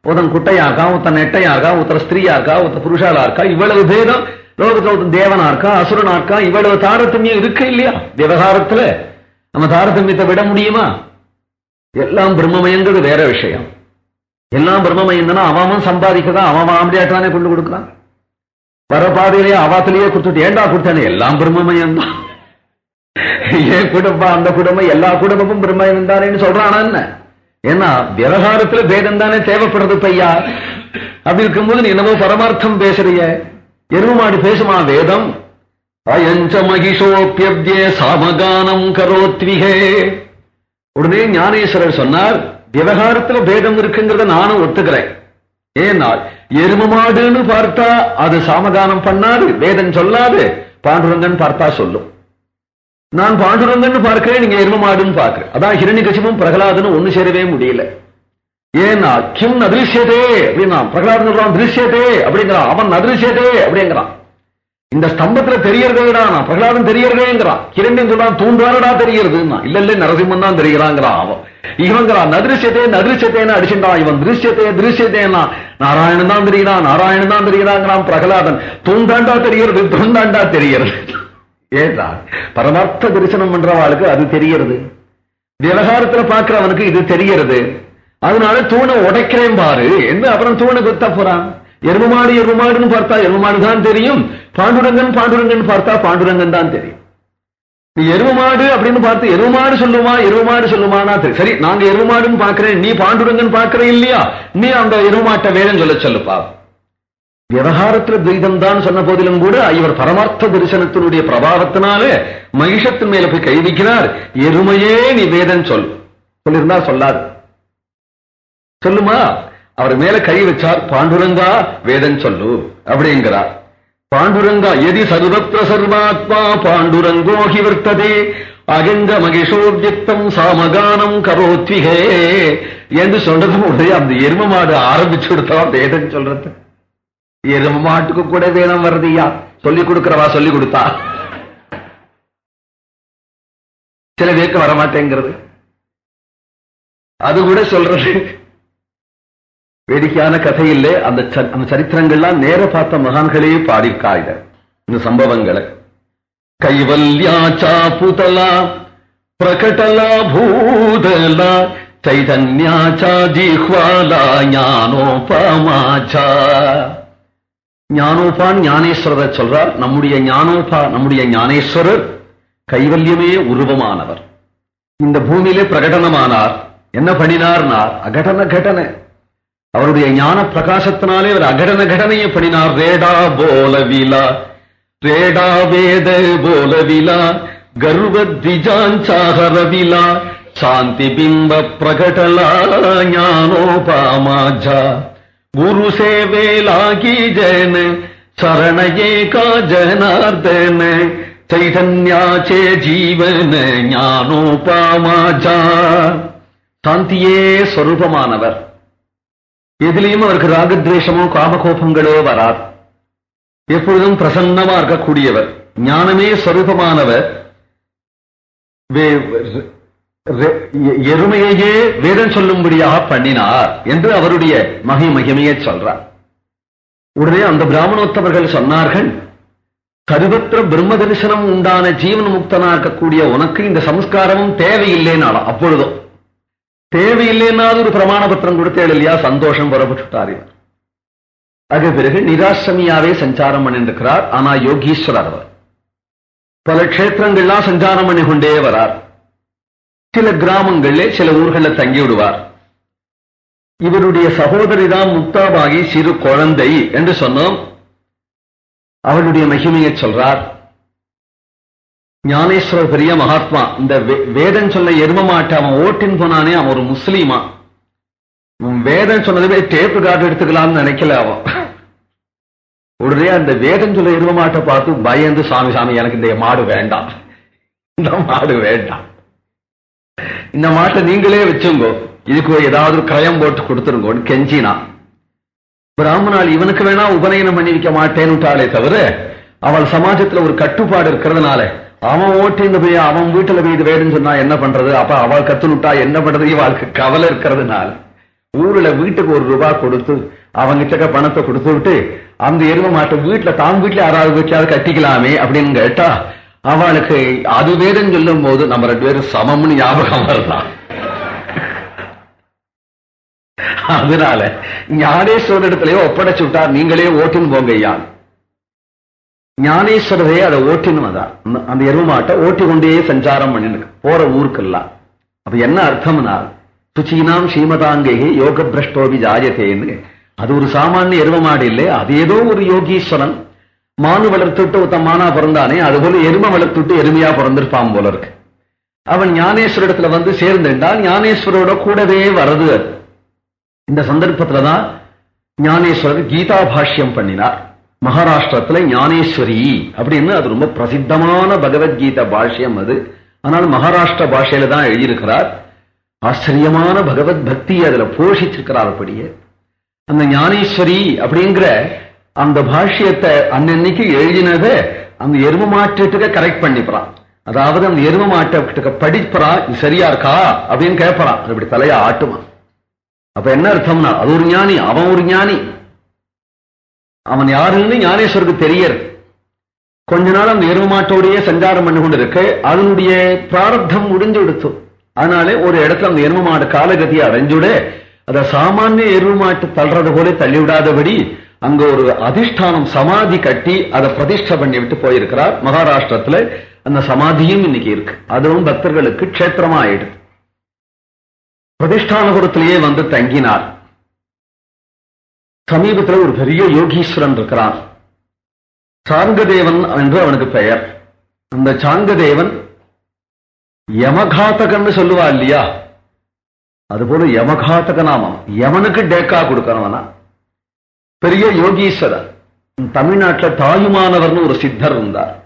A: ஒருத்தன் குட்டையா இருக்கான் ஒருத்தன் நெட்டையா இருக்கான் ஒருத்தன் ஸ்திரீயா இருக்கா ஒருத்தன் புருஷாலா இருக்கா இவ்வளவு பேரும் லோகத்துல ஒருத்தன் தேவனா இருக்கா அசுரனா இருக்கா இவ்வளவு தாரதமியம் இருக்கு இல்லையா? விவகாரத்துல நம்ம தாரதமியத்தை விட முடியுமா? எல்லாம் பிரம்மமயங்கிறது வேற விஷயம். எல்லாம் பிரம்மமயம் தானே அவன் சம்பாதிக்கதான் அவன் ஆம்படியாட்டானே கொண்டு கொடுக்குறான்? வர பாதையிலேயே அவாத்திலேயே கொடுத்துட்டு ஏண்டா கொடுத்தானே எல்லாம் பிரம்மமயம் தான் என் குடும்பம் அந்த குடும்பம் எல்லா குடும்பமும் பிரம்மன் தானேன்னு சொல்றானா என்ன? ஏன்னா விவகாரத்துல பேதம் தானே தேவைப்படுறது பையா? அப்படி இருக்கும்போது நீ என்னவோ பரமார்த்தம் பேசுறிய. எரும மாடு பேசுமா வேதம்? அயஞ்ச மகிஷோப்பியப்தியே சாமகானம் கரோத்விகே. உடனே ஞானேஸ்வரர் சொன்னார் விவகாரத்துல பேதம் இருக்குங்கிறத நானும் ஒத்துக்கிறேன். ஏனால் எரும மாடுன்னு பார்த்தா அது சாமகானம் பண்ணாது வேதம் சொல்லாது. பாண்டுரங்கன் பார்த்தா சொல்லும். நான் பாண்டுரங்கன்னு பார்க்கிறேன் நீங்க எரும மாடுன்னு பார்க்கிறேன். அதான் ஹிரண்யகசிபும் பிரகலாதனும் ஒண்ணு சேரவே முடியல. ஏன்னா கிம் அதிருஷ்யதே அப்படின்னா பிரகலாதன் சொல்றான் திருஷ்யதே அப்படிங்கிறான். அவன் அதிருஷ்யதே அப்படிங்கிறான். இந்த ஸ்தம்பத்துல தெரியறதேடா நான் பிரகலாதன் தெரியறதேங்கிறான். கிரண்யன் சொல்றான் தூண்டானடா தெரியறதுன்னா. இல்ல இல்ல நரசிம்மன் தான் தெரிகிறாங்கிறான் அவன். இவங்கிறான் நதிருஷ்யத்தே நதிருஷ்யத்தேன்னு அடிச்சுட்டான் இவன் திருஷ்யத்தே திருஷ்யத்தேனா நாராயணன் தான் தெரியுறான் நாராயணன் தான் தெரியுறாங்கிறான் பிரகலாதன். தூண்டாண்டா தெரியறது தூண்டாண்டா தெரியறது. ஏதா? பரமார்த்த தரிசனம் பண்றவாளுக்கு அது தெரியறது விவகாரத்துல பாக்குறவனுக்கு இது தெரியறது அதனால தூணை உடைக்கிறேன் பாரு. என்ன அப்புறம் தூணை குத்த போறான்? எருமாடு எருமாடுன்னு பார்த்தா எருமாடு தான் தெரியும். பாண்டுரங்கன் பாண்டுரங்கன் பார்த்தா பாண்டுரங்கன் தான் தெரியும். நீ எருமாடு அப்படின்னு பார்த்து எருமாடு சொல்லுமா எருமாடு சொல்லுமானா தெரியும். சரி நாங்க எருமாடுன்னு பாக்குறேன் நீ பாண்டுரங்கன் பாக்குற இல்லையா? நீ அந்த எருமாட்ட வேணும் சொல்ல சொல்லுப்பா விவகாரத்துல துவைதம் தான் சொன்ன போதிலும் கூட இவர் பரமார்த்த தரிசனத்தினுடைய பிரபாவத்தினால மகிஷத்தின் மேல போய் கைவிக்கிறார் எருமையே நீ வேதம் சொல். சொல்லியிருந்தா சொல்லாது. சொல்லுமா? அவர் மேல கை வச்சார். பாண்டுரங்கா வேதம் சொல்லு அப்படிங்கிறார் பாண்டுரங்கா எதி சர்வத்திர சர்வாத்மா பாண்டுரங்கோகி வர்த்ததே. அகங்க மகிஷோத்யக்தம் சாமகானம் கரோத்விகே. என்று சொன்னதும் உடைய அந்த எரும மாடு ஆரம்பிச்சு கொடுத்தா வேதம் சொல்றது. எரும மாட்டுக்கு கூட வேணும் வருதியா சொல்லிக் கொடுக்கிறவா சொல்லி கொடுத்தா. சில வேக்க வரமாட்டேங்கிறது. அது கூட சொல்றது. வேடிக்கையான கதை இல்ல. அந்த அந்த சரித்திரங்கள்லாம் நேர பார்த்த மகான்களே பாடியிருக்கா இத இந்த சம்பவங்களை. கைவல்யாச்சா புதலா பிரகடலா பூதலா சைதன்யாச்சா ஜிஹ்வாலா ஞானோபமாச்சா. ஞானோபான் ஞானேஸ்வரர் சொல்றார் நம்முடைய ஞானோபா நம்முடைய ஞானேஸ்வரர் கைவல்யமே உருவமானவர். இந்த பூமியிலே பிரகடனமானார். என்ன பண்ணினார்னார் அகடன கடன. அவருடைய ஞான பிரகாசத்தினாலே அவர் அகடன கடனையை பண்ணினார். ரேடா போல விலா ரேடா வேத போல விலா கர்வத்விஜாஞ்சாகர சாந்தி பிம்ப பிரகடலா ஞானோபாமாஜா குரு சேவேலாகி ஜன சரணையே காஜனார்தன சைதன்யாச்சே ஜீவன ஞானோபாமாஜா சாந்தியே ஸ்வரூபமானவர் எதிலையும் அவருக்கு ராகத்வேஷமோ காமகோபங்களோ வராது. எப்பொழுதும் பிரசன்னமா இருக்கக்கூடியவர். ஞானமே ஸ்வரூபமானவர். எருமையையே வேதம் சொல்லும்படியாக பண்ணினார் என்று அவருடைய மகி மகிமையை சொல்றார். உடனே அந்த பிராமணோத்தவர்கள் சொன்னார்கள் கருவற்ற பிரம்ம தரிசனம் உண்டான ஜீவன் முக்தனா இருக்கக்கூடிய உனக்கு இந்த சம்ஸ்காரமும் தேவையில்லைனாலும் அப்பொழுதும் தேவையில்லைனாலும் ஒரு பிரமாண பத்திரம் கொடுத்தேள் இல்லையா? சந்தோஷம் புறப்பட்டுட்டார் இவர். அது பிறகு நிராசிரமியாவே சஞ்சாரம் பண்ணிருக்கிறார் ஆனா யோகீஸ்வரர் அவர். பல கஷேத்திரங்கள்லாம் சஞ்சாரம் பண்ணி கொண்டே வரார். சில கிராமங்கள்ல சில ஊர்கள்ல தங்கி விடுவார். இவருடைய சகோதரி தான் முக்தாபாகி சிறு குழந்தை என்று சொன்னோம். அவளுடைய மகிமையை சொல்றார். ஞானேஸ்வரர் பெரிய மகாத்மா இந்த வேதம் சொன்ன எரும மாட்டை அவன் ஓட்டின் போனானே அவன் ஒரு முஸ்லீமா. வேதம் சொன்னதுமே டேப்பு கார்டு எடுத்துக்கலாம்னு நினைக்கல அவன். உடனே அந்த வேதம் சொல்ல எரும மாட்டை பார்த்து பயந்து சாமி சாமி எனக்கு இந்த மாடு வேண்டாம். இந்த மாடு வேண்டாம். இந்த மாட்டை நீங்களே வச்சுங்கோ. இதுக்கு ஏதாவது ஒரு கிரயம் போட்டு கொடுத்துருங்கோன்னு கெஞ்சினா. பிராமணால் இவனுக்கு வேணா உபநயனம் பண்ணி வைக்க மாட்டேன்னுட்டாலே தவிர அவள் சமாஜத்துல ஒரு கட்டுப்பாடு இருக்கிறதுனால அவன் ஓட்டின்னு போய் அவன் வீட்டுல போய் இது வேணும்னு சொன்னா என்ன பண்றது? அப்ப அவள் கத்துனுட்டா என்ன பண்றது? இவாளுக்கு கவலை இருக்கிறதுனால. ஊர்ல வீட்டுக்கு ஒரு ரூபாய் கொடுத்து அவங்க கிட்ட பணத்தை கொடுத்து விட்டு அந்த எரும மாட்டை வீட்டுல தான் வீட்டுல யாராவது வீட்டுல கட்டிக்கலாமே அப்படின்னு கேட்டா அவளுக்கு அது வேதம் சொல்லும் போது நம்ம ரெண்டு பேரும் சமம்னு ஞாபகம் வரலாம் அதனால ஞானேஸ்வரர் இடத்துலயே ஒப்படைச்சு விட்டார் நீங்களே ஓட்டுன்னு போங்க ஐயா. ஞானேஸ்வரரே அதை ஓட்டின்னு வந்தார் அந்த எருமாட்டை ஓட்டி கொண்டே சஞ்சாரம் பண்ணினு போற ஊருக்கெல்லாம். அப்ப என்ன அர்த்தம்னா சுச்சீனாம் ஸ்ரீமதாங்கே யோக பிரஷ்டோபி ஜாயத்தேன்னு அது ஒரு சாமானிய எரும மாடு இல்லை அது ஏதோ ஒரு யோகீஸ்வரன். மானு வளர்த்துட்டு ஒருத்தன் மானா பிறந்தானே அது போல எருமை வளர்த்துட்டு எருமையா பிறந்திருப்பான் போல இருக்கு. அவன் ஞானேஸ்வரத்துல வந்து சேர்ந்துட்டா ஞானேஸ்வரோட கூடவே வருது அது. இந்த சந்தர்ப்பத்துலதான் ஞானேஸ்வரர் கீதா பாஷ்யம் பண்ணினார். மகாராஷ்டிரத்துல ஞானேஸ்வரி அப்படின்னு அது ரொம்ப பிரசித்தமான பகவத்கீதா பாஷ்யம் அது. ஆனால் மகாராஷ்டிர பாஷையில தான் எழுதியிருக்கிறார். ஆச்சரியமான பகவத் பக்தி அதுல போஷிச்சிருக்கிறார் அப்படியே. அந்த ஞானேஸ்வரி அப்படிங்கிற அந்த பாஷ்யத்தை அன்னன்னைக்கு எழுதினத அந்த எரும மாட்டுக்கு கரெக்ட் பண்ணிப்பறான். அதாவது அந்த எரும மாட்டுக்கு படிப்பறான் இது சரியா இருக்கா? அப்படின்னு கேட்பறான் இப்படி தலையா ஆட்டுமா? அப்ப என்ன அர்த்தம்னா அது ஒரு ஞானி அவன் ஒரு ஞானி. அவன் யாருன்னு ஞானேஸ்வருக்கு தெரியறது. கொஞ்ச நாள் அந்த எரும மாட்டோடையே சஞ்சாரம் பண்ணி கொண்டு இருக்கு அதனுடைய பிராரப்தம் முடிஞ்சு விடுத்தும் அதனாலே ஒரு இடத்துல அந்த எரும மாடு காலகதியை அடைஞ்சுட அத சாமானிய எரும மாட்டு தள்ளுறது போல தள்ளி விடாதபடி அங்க ஒரு அதிஷ்டானம் சமாதி கட்டி அதை பிரதிஷ்டை பண்ணி விட்டு போயிருக்கிறார். மகாராஷ்டிரத்துல அந்த சமாதியும் இன்னைக்கு இருக்கு. அதுவும் பக்தர்களுக்கு கஷேத்திரமா ஆயிடுது. பிரதிஷ்டானபுரத்திலேயே வந்து தங்கினார். சமீபத்தில் ஒரு பெரிய யோகீஸ்வரன் இருக்கிறான். சாங்கதேவன் என்று அவனுக்கு பெயர். அந்த சாங்கதேவன் யமகாத்தகன்னு சொல்லுவா இல்லையா? அதுபோல யமகாத்தக நாமம் யமனுக்கு டேக்கா கொடுக்கறவனா. பெரிய யோகீஸ்வரர். தமிழ்நாட்டில் தாயுமானவர்னு ஒரு சித்தர் இருந்தார்.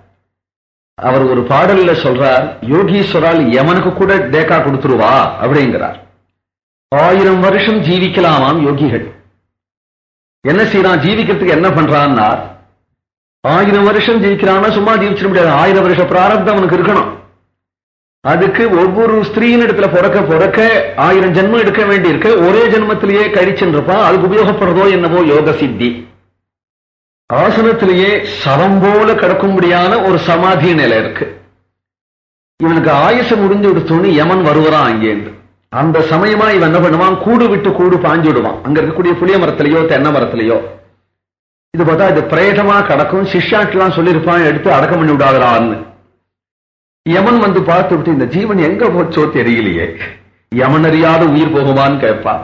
A: அவர் ஒரு பாடல்ல சொல்றார் யோகீஸ்வரால் யமனுக்கு கூட டேக்கா கொடுத்துருவா அப்படிங்கிறார். ஆயிரம் வருஷம் ஜீவிக்கலாமாம் யோகிகள். என்ன செய்யறான்? ஜீவிக்கிறதுக்கு என்ன பண்றான்னா ஆயிரம் வருஷம் ஜீவிக்கிறான்னா சும்மா ஜீவிச்சிட முடியாது. ஆயிரம் வருஷம் பிராரப்தம் அவனுக்கு இருக்கணும். அதுக்கு ஒவ்வொரு ஸ்திரீயின் இடத்துல பிறக்க பிறக்க ஆயிரம் ஜென்மம் எடுக்க வேண்டியிருக்கு. ஒரே ஜென்மத்திலேயே கழிச்சுருப்பான் அதுக்கு உபயோகப்படுறதோ என்னவோ யோக சித்தி ஆசனத்திலேயே சரம் போல கிடக்கும்படியான ஒரு சமாதி நிலை இருக்கு. இவனுக்கு ஆயுசம் முடிஞ்சு விடுத்தோன்னு யமன் வருவரான் அங்கேருந்து அந்த சமயமா இவன் என்ன பண்ணுவான்? கூடு விட்டு கூடு பாஞ்சு விடுவான் அங்க இருக்கக்கூடிய புளிய மரத்திலேயோ தென்னை மரத்திலேயோ. இது பார்த்தா இது பிரேதமா கிடக்கும். சிஷ்யாட்லாம் சொல்லியிருப்பான் எடுத்து அடக்கம் பண்ணி விடாதான்னு யமன் வந்து பார்த்து விட்டு இந்த ஜீவன் எங்க போச்சோ தெரியலையே. யமன் அறியாத உயிர் போகுமான்னு கேட்பான்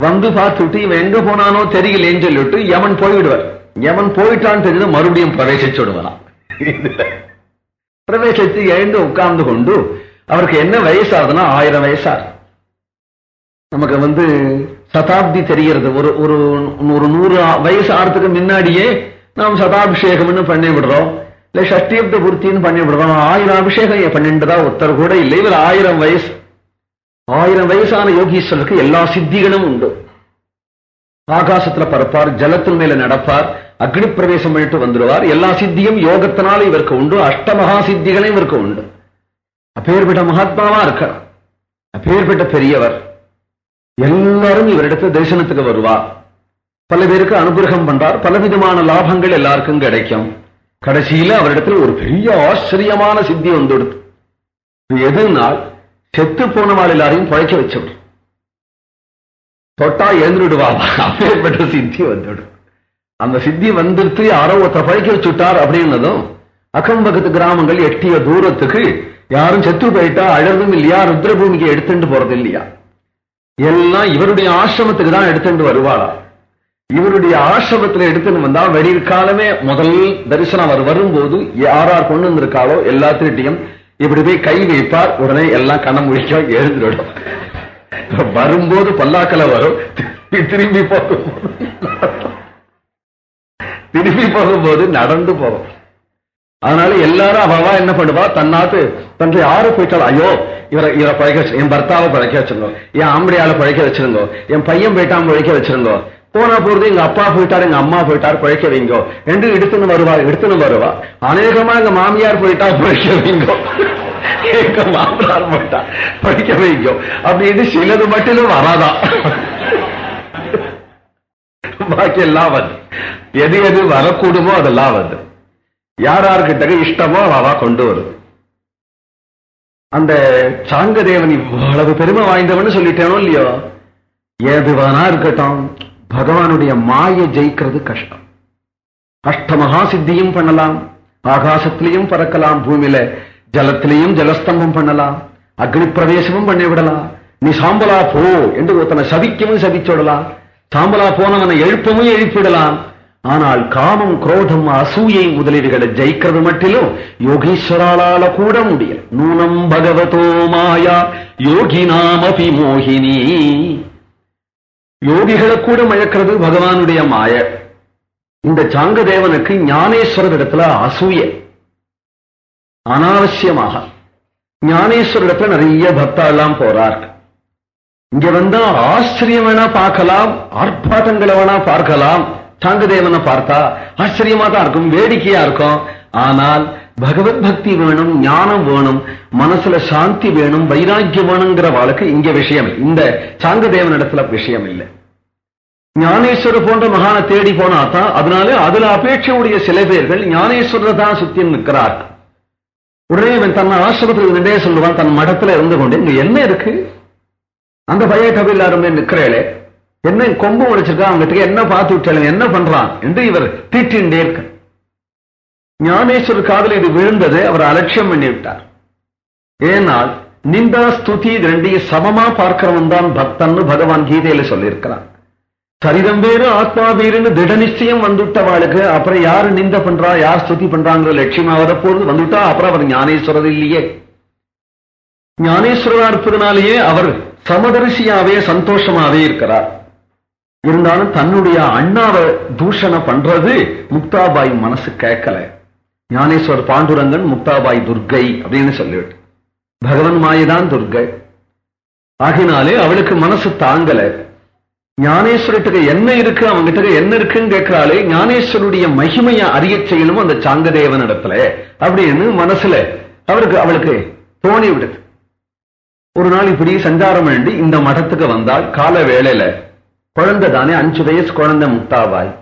A: வந்து பார்த்துட்டு இவன் எங்க போனானோ தெரியலேன்னு சொல்லிட்டு யமன் போய்விடுவார். யமன் போயிட்டான்னு தெரிஞ்சு மறுபடியும் பிரவேசிச்சு விடுவான் பிரவேசித்து எழுந்து உட்கார்ந்து கொண்டு அவருக்கு என்ன வயசாகுதுன்னா ஆயிரம் வயசா நமக்கு வந்து சதாப்தி தெரிகிறது. ஒரு ஒரு ஒரு நூறு வயசு ஆறதுக்கு முன்னாடியே நாம் சதாபிஷேகம்னு பண்ணி விடுறோம் இல்ல சஷ்டியப்த பூர்த்தின்னு பண்ணிவிடுறோம் ஆயிரம் அபிஷேகம் பண்ணின்றதா ஒருத்தர் கூட இல்லை. இவர் ஆயிரம் வயசு. ஆயிரம் வயசான யோகீஸ்வரருக்கு எல்லா சித்திகளும் உண்டு. ஆகாசத்துல பறப்பார் ஜலத்தின் மேல நடப்பார் அக்னி பிரவேசம் பண்ணிட்டு வந்துடுவார் எல்லா சித்தியும் யோகத்தினால இவருக்கு உண்டு. அஷ்டமகா சித்திகளும் இவருக்கு உண்டு. அப்பேற்பட்ட மகாத்மாவா இருக்கார். அப்பேற்பட்ட பெரியவர். எல்லாரும் இவரிடத்து தரிசனத்துக்கு வருவார். பல பேருக்கு அனுகிரகம் பண்றார். பலவிதமான லாபங்கள் எல்லாருக்கும் கிடைக்கும். கடைசியில அவரிடத்துல ஒரு பெரிய ஆச்சரியமான சித்தி வந்துடுது எதுனால் செத்து போனவாள் எல்லாரையும் பழைக்க வச்சவர். தொட்டா எழுந்துடுவா அப்பேற்பட்ட சித்தி வந்துடும் அந்த சித்தி வந்துடுத்து யாரோ ஒருத்த பழைக்க வச்சுட்டார் அப்படின்னதும் அக்கம்பக்கத்து கிராமங்கள் எட்டிய தூரத்துக்கு யாரும் செத்து போயிட்டா அழகும் இல்லையா ருத்ரபூமிக்கு எடுத்துட்டு போறது இல்லையா? எல்லாம் இவருடைய ஆசிரமத்துக்கு தான் எடுத்துட்டு வருவாளா இவருடைய ஆசிரமத்துல எடுத்துன்னு வந்தா வெளியில் காலமே முதல் தரிசனம் அவர் வரும்போது யாரார் கொண்டு வந்திருக்காளோ எல்லாத்திட்டையும் இப்படி போய் கை வைப்பார் உடனே எல்லாம் கண்ணம் முடிக்க எழுந்துடும் வரும்போது பல்லாக்கல வரும் திரும்பி போகும்போது. திரும்பி போகும்போது நடந்து போகும். அதனால எல்லாரும் அவவா என்ன பண்ணுவா? தன்னாத்து தன்னை யாரு போயிட்டாலும் ஐயோ இவரை இவரை பழக்க வச்சு என் பர்த்தாவை பழக்க வச்சிருந்தோம். என் ஆம்படியால பழக்க வச்சிருந்தோம். என் பையன் போயிட்டான் பழக்க வச்சிருந்தோம். போனா போறது எங்க அப்பா போயிட்டாரு எங்க அம்மா போயிட்டார் பிழைக்க வைங்கோ. என்று எடுத்துன்னு வருவா எடுத்துன்னு வருவா. அநேகமா எங்க மாமியார் போயிட்டா பிழைக்க வைங்கோ. எங்க மாமனார் போயிட்டா பிழைக்க வைங்கோ. அப்படின்னு சிலது மட்டும் வராதான் பாக்கி எல்லாம் வந்து. எது எது வரக்கூடுமோ அதெல்லாம் வந்து. யார் யாருக்கிட்ட இஷ்டமோ அவா கொண்டு வருது. அந்த சாங்கதேவன் இவ்வளவு பெருமை வாய்ந்தவன் சொல்லிட்டேனோ இல்லையோ? ஏதுவானா இருக்கட்டும். பகவானுடைய மாய ஜெயிக்கிறது கஷ்டம். அஷ்டமகா சித்தியும் பண்ணலாம் ஆகாசத்திலையும் பறக்கலாம் பூமியில ஜலத்திலையும் ஜலஸ்தம்பம் பண்ணலாம் அக்னி பிரவேசமும் பண்ணி விடலாம் நீ சாம்பலா போ என்று ஒருத்தனை சபிக்கவும் சபிச்சுடலாம். சாம்பலா போனவனை எழுப்பவும் எழுப்பிடலாம். ஆனால் காமம் குரோதம் அசூயை முதலீடுகளை ஜெயிக்கிறது மட்டிலும் யோகீஸ்வராலால கூட முடியல. நூனம் பகவதோ மாயா யோகி நாமபி மோகினி. யோகிகளை கூட மயக்கிறது பகவானுடைய மாய. இந்த சாங்கதேவனுக்கு ஞானேஸ்வரர் இடத்துல அசூய. அனாவசியமாக. ஞானேஸ்வரர் இடத்துல நிறைய பக்தாலாம் போறார். இங்க வந்தா ஆச்சரியம் வேணா பார்க்கலாம் ஆர்ப்பாட்டங்களை வேணா பார்க்கலாம். சாங்கதேவனை பார்த்தா ஆச்சரியமா தான் இருக்கும் வேடிக்கையா இருக்கும். ஆனால் பகவத் பக்தி வேணும் ஞானம் வேணும் மனசுல சாந்தி வேணும் வைராக்கியம் வேணுங்கிற வாழ்க்கை இங்க விஷயம் இந்த சாங்கதேவன் இடத்துல விஷயம் இல்லை. ஞானேஸ்வரர் போன்ற மகான தேடி போனா தான் அதனால அதுல அபேட்சையுடைய சில பேர்கள் ஞானேஸ்வரர் தான் சுத்தி நிற்கிறார். உடனே இவன் தன் ஆசிரமத்துக்கு நின்றே சொல்லுவான் தன் மடத்துல இருந்து கொண்டு இங்க என்ன இருக்கு? அந்த பய கபில் நிற்கிறேளே. நிக்கிறேளே என்ன கொம்பு உடைச்சிருக்கா அவங்ககிட்ட என்ன பார்த்து விட்டாலும் என்ன பண்றான்? என்று இவர் தீட்டின்றே இருக்க. ஞானேஸ்வரர் காதல் இது விழுந்தது அவர் அலட்சியம் பண்ணி விட்டார் ஏனால் நிந்தா ஸ்துதி ரெண்டையும் சமமா பார்க்கிறவன் தான் பக்தன்னு பகவான் கீதையில சொல்லியிருக்கிறான் சரிதம் வேறு ஆத்மா வேறுன்னு திட நிச்சயம் வந்துட்டவாளுக்கு அப்புறம் யாரு நிந்த பண்றா யார் ஸ்துதி பண்றாங்கிற லட்சியமா வரப்போறது வந்துட்டா அப்புறம் அவர் ஞானேஸ்வரர் இல்லையே. ஞானேஸ்வரரா இருப்பதனாலேயே அவர் சமதரிசியாவே சந்தோஷமாவே இருக்கிறார். இருந்தாலும் தன்னுடைய அண்ணாவை தூஷணம் பண்றது முக்தாபாய் மனசு கேட்கல. ஞானேஸ்வர் பாண்டுரங்கன் முக்தாபாய் துர்கை அப்படின்னு சொல்லிவிட்டு. பகவன் மாயதான் துர்கை. ஆகினாலே அவளுக்கு மனசு தாங்கல. ஞானேஸ்வரத்துக்கு என்ன இருக்கு அவங்கிட்ட என்ன இருக்குன்னு கேட்கிறாளே ஞானேஸ்வருடைய மகிமையை அறிய செய்யணும் அந்த சாங்கதேவன் இடத்துல அப்படின்னு மனசுல அவருக்கு அவளுக்கு தோணி விடுது. ஒரு நாள் இப்படி சஞ்சாரம் வேண்டி இந்த மடத்துக்கு வந்தால் கால வேளையில குழந்தை தானே அஞ்சு வயசு குழந்தை முக்தாவாய்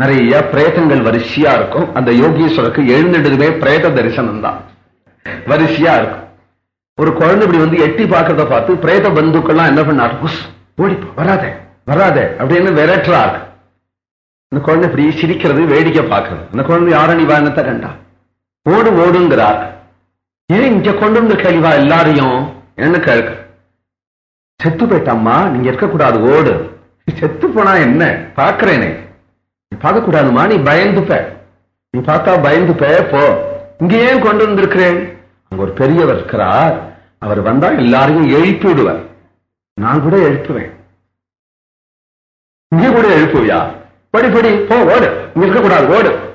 A: நிறைய பிரேதங்கள் வரிசையா இருக்கும். அந்த யோகீஸ்வரருக்கு எழுந்துடுதுமே பிரேத தரிசனம் தான் வரிசையா இருக்கும். ஒரு குழந்தை இப்படி வந்து எட்டி பார்க்கறத பார்த்து பிரேத பந்துக்கள்லாம் என்ன பண்ணாரு? புஷ் ஓடிப்போ வராதே வராதே அப்படின்னு விரட்டுறார் இந்த குழந்தை இப்படி சிரிக்கிறது வேடிக்கை பார்க்கறது. அந்த குழந்தை யாரணி வானத்தை கண்டா. ஓடு ஓடுங்கிறார். ஏன் இங்க கொண்டு வந்து கேள்வா எல்லாரையும்? என்ன கேட்க செத்து போயிட்டம்மா நீங்க இருக்கக்கூடாது ஓடு. செத்து போனா என்ன? பாக்குறேனே பார்க்கக்கூடாதுமா? நீ பயந்துப்ப. நீ பார்த்தா பயந்துப்ப போ. இங்க ஏன் கொண்டு வந்திருக்கிறேன்? அங்க ஒரு பெரியவர் இருக்கிறார். அவர் வந்தா எல்லாரையும் எழுப்பி விடுவார். நான் கூட எழுப்புவேன். இங்க கூட எழுப்புவியா? படி படி போ ஓடு. இங்க இருக்கக்கூடாது ஓடு.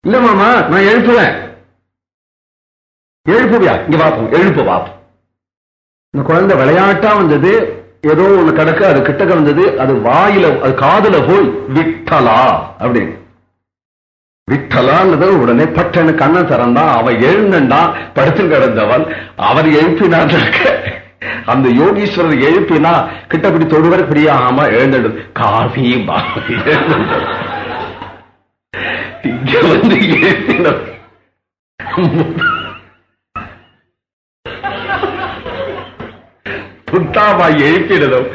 A: இல்ல மாமா நான் எழுப்புவேன். எழுப்புவியா? இங்க பாப்போம் எழுப்பு பாப்போம் இந்த குழந்தை விளையாட்டா வந்தது? ஏதோ ஒண்ணு கிடக்க அது கிட்டக்க வந்தது அது வாயில அது காதுல போய் விட்டலா அப்படின்னு. விட்டலான்றது உடனே பட்டனு கண்ணை திறந்தான் அவன் எழுந்தண்டான் படுத்து கிடந்தவன் அவர் எழுப்பினான் அந்த யோகீஸ்வரர் எழுப்பினா கிட்டப்படி தொடுவர் இப்படியா ஆமா எழுந்தது. காவியமா இங்க வந்து எழுப்பின புத்தாமா எழுப்பினதும்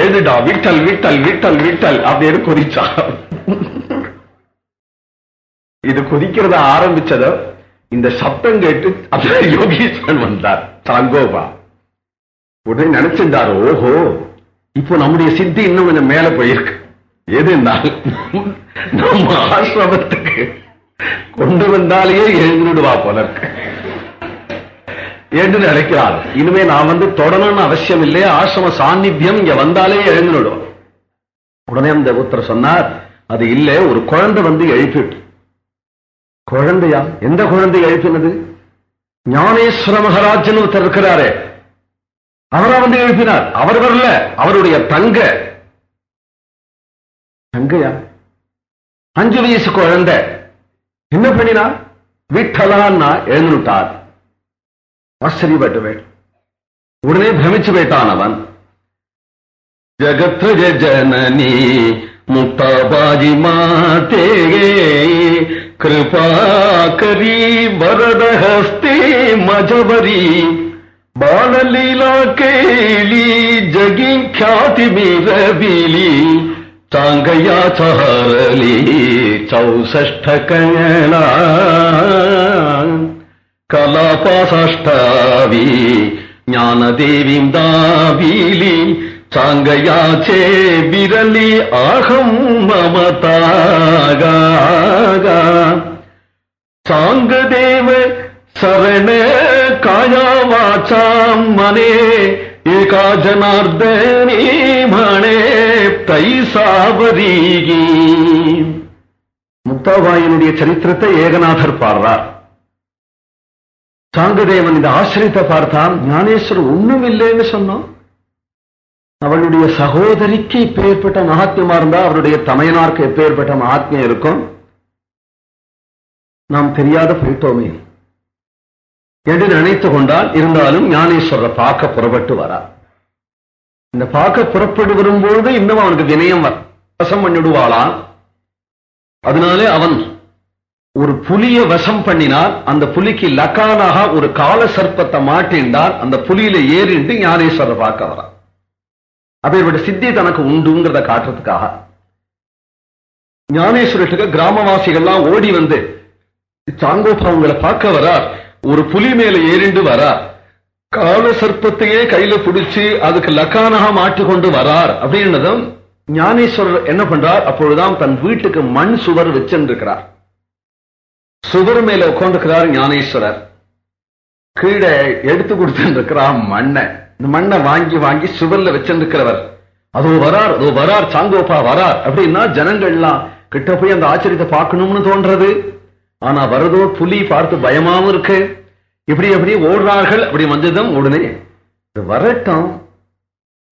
A: எழுதுடா விட்டல் விட்டல் விட்டல் விட்டல் அப்படின்னு கொதிச்சான். இது கொதிக்கிறத ஆரம்பிச்சதோ இந்த சப்தம் கேட்டு அந்த யோகீஸ்வரன் வந்தார். சாங்கோபா உடனே நினைச்சிருந்தார்? ஓஹோ இப்போ நம்முடைய சித்தி இன்னும் கொஞ்சம் மேல போயிருக்கு? எது நம்ம ஆசிரமத்துக்கு கொண்டு வந்தாலேயே எழுந்துடுவா போல இருக்கு. என்று நினைக்கிறார் இனிமே நான் வந்து தொடணும்னு அவசியம் இல்லை ஆசிரம சாநித்தியம் இங்க வந்தாலே எழுந்துடும் உடனே அந்த புத்தர் சொன்னார் அது இல்ல ஒரு குழந்தை வந்து எழுப்பிட்டு. குழந்தையா? எந்த குழந்தை எழுப்பினது? ஞானேஸ்வர மகராஜன் ஒருத்தர் இருக்கிறாரே. அவரா வந்து எழுப்பினார்? அவர் வரல அவருடைய தங்க. தங்கையா? அஞ்சு வயசு குழந்தை. என்ன பண்ணினா? விட்டலான்னா எழுந்துட்டார். ஆச்சரியப்பட்டவே உடனே பிரமிச்சு போயிட்டான் அவன் ஜகத் ஜனனி முக்தாபாஜி மாதே కృపాకరీ వరదహస్తే మజవరి బాణలీలా కేళి జగి ఖ్యాతి మీరబిలి చాంగయా చహరలి చౌసష్ట కళ ಕಯಣ ಕಲಾಪಾಸಷ್ಟಾವಿ ಜ್ಞಾನದೇವಿಂ ದಾಬೀಲಿ ಚಾಂಗಯಾಚೆ ಬಿರಲಿ ಅಹಂ ಮಮತಾಗ ಸಾಂಗದೇವ ಶರಣ ಕಾಯಾ ವಾಚಾಂ ಮನೆ ಏಕಾ ಜನಾರ್ದನಿ ಮಣೆ தைசாவரீகி முக்தாபாயினுடைய சரித்திரத்தை ஏகநாதர் பாடுறார் சாங்கதேவன் இந்த ஆசிரியத்தை பார்த்தான். ஞானேஸ்வரர் ஒண்ணும் இல்லைன்னு சொன்னோம் அவளுடைய சகோதரிக்கு இப்பேற்பட்ட மகாத்மியமா இருந்தா அவருடைய தமையனாருக்கு எப்பேற்பட்ட மகாத்மியம் இருக்கும்? நாம் தெரியாத போயிட்டோமே. என்று நினைத்து கொண்டால் இருந்தாலும் ஞானேஸ்வரரை பார்க்க புறப்பட்டு வரா. இந்த பார்க்க புறப்பட்டு வரும்போது இன்னும் அவனுக்கு வினயம் வசம் பண்ணிடுவாளாம். அதனாலே அவன் ஒரு புலிய வசம் பண்ணினால் அந்த புலிக்கு லக்கானாக ஒரு கால சர்ப்பத்தை மாட்டின்றால் அந்த புலியில ஏறிண்டு ஞானேஸ்வரர் பார்க்க வரா அப்பேற்பட்ட சித்தி தனக்கு உண்டுங்கிறத காட்டுறதுக்காக. ஞானேஸ்வரத்துக்கு கிராமவாசிகள்லாம் ஓடி வந்து சாங்கோபா உங்களை பார்க்க வரார். ஒரு புலி மேல ஏறிண்டு வரார். கால சர்ப்பத்தையே கையில பிடிச்சு அதுக்கு லக்கானாக மாட்டிக்கொண்டு வரார். அப்படின்னதும் ஞானேஸ்வரர் என்ன பண்றார்? அப்பொழுதுதான் தன் வீட்டுக்கு மண் சுவர் வச்சிருக்கிறார் சுகர் மேல உட்காந்துக்கிறார் ஞானேஸ்வரர். கீழே எடுத்து கொடுத்துருக்கிறார் மண்ணை. இந்த மண்ணை வாங்கி வாங்கி சுவர்ல வச்சிருக்கிறவர். அதோ வரார் அதோ வரார் சாங்கோப்பா வரார். அப்படின்னா ஜனங்கள்லாம் கிட்ட போய் அந்த ஆச்சரியத்தை பார்க்கணும்னு தோன்றது. ஆனா வரதோ புலி பார்த்து பயமாவும் இருக்கு. இப்படி எப்படி ஓடுறார்கள். அப்படி வந்ததும் உடனே வரட்டும்.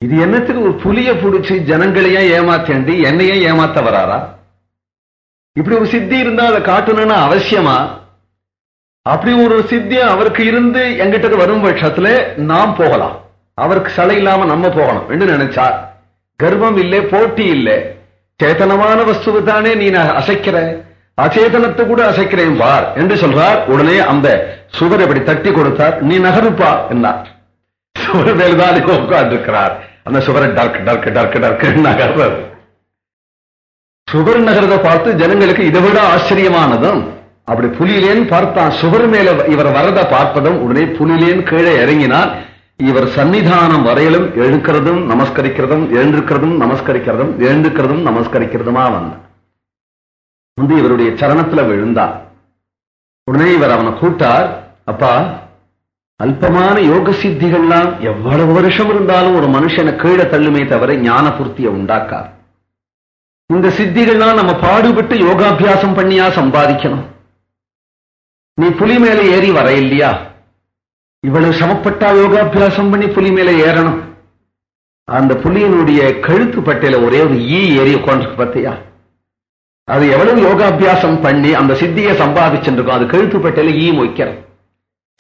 A: இது என்னத்துக்கு ஒரு புலிய புடிச்சு ஜனங்களையே ஏமாத்தேண்டி என்னையே ஏமாத்த வராரா இப்படி ஒரு சித்தி இருந்தா அதை காட்டணும்னு அவசியமா? அப்படி ஒரு சித்தி அவருக்கு இருந்து எங்கிட்ட வரும் பட்சத்துல நாம் போகலாம். அவருக்கு சலை இல்லாம நம்ம போகணும். என்று நினைச்சா கர்வம் இல்லை போட்டி இல்லை. சேத்தனமான வஸ்துவு தானே நீ நான் அசைக்கிற? அச்சேதனத்தை கூட அசைக்கிறேன் பார் என்று சொல்றார். உடனே அந்த சுவர் இப்படி தட்டி கொடுத்தார். நீ நகருப்பா என்னார் சுவர் மேல்தான் உட்கார்ந்திருக்கிறார். அந்த சுவரை டர்க் டர்க் டர்க் டர்க் நகர்றது. சுவர் நகரத்தை பார்த்து ஜனங்களுக்கு இதை விட ஆச்சரியமானதும் அப்படி புலியிலேன்னு பார்த்தான் சுவர் மேல இவர் வரத பார்ப்பதும் உடனே புலியிலேன்னு கீழே இறங்கினால் இவர் சன்னிதானம் வரையிலும் எழுக்கிறதும் நமஸ்கரிக்கிறதும் எழுந்திருக்கிறதும் நமஸ்கரிக்கிறதும் எழுந்துக்கிறதும் நமஸ்கரிக்கிறதுமா வந்த வந்து இவருடைய சரணத்துல விழுந்தார் உடனே இவர் அவனை கூட்டார் அப்பா அல்பமான யோக சித்திகள்லாம் எவ்வளவு வருஷம் இருந்தாலும் ஒரு மனுஷனை கீழே தள்ளுமே தவிர ஞான பூர்த்தியை உண்டாக்கார் இந்த சித்திகள்லாம் நம்ம பாடுபட்டு யோகாபியாசம் பண்ணியா சம்பாதிக்கணும். நீ புலி மேல ஏறி வர இல்லையா இவ்வளவு சமப்பட்டா யோகாபியாசம் பண்ணி புலி மேல ஏறணும். அந்த புலியினுடைய கழுத்து பட்டையில ஒரே ஒரு ஈ ஏறி உட்காந்துருக்கு பார்த்தியா? அது எவ்வளவு யோகாபியாசம் பண்ணி அந்த சித்தியை சம்பாதிச்சுருக்கோம். அது கழுத்து பட்டையில ஈ மொய்க்கிறோம்.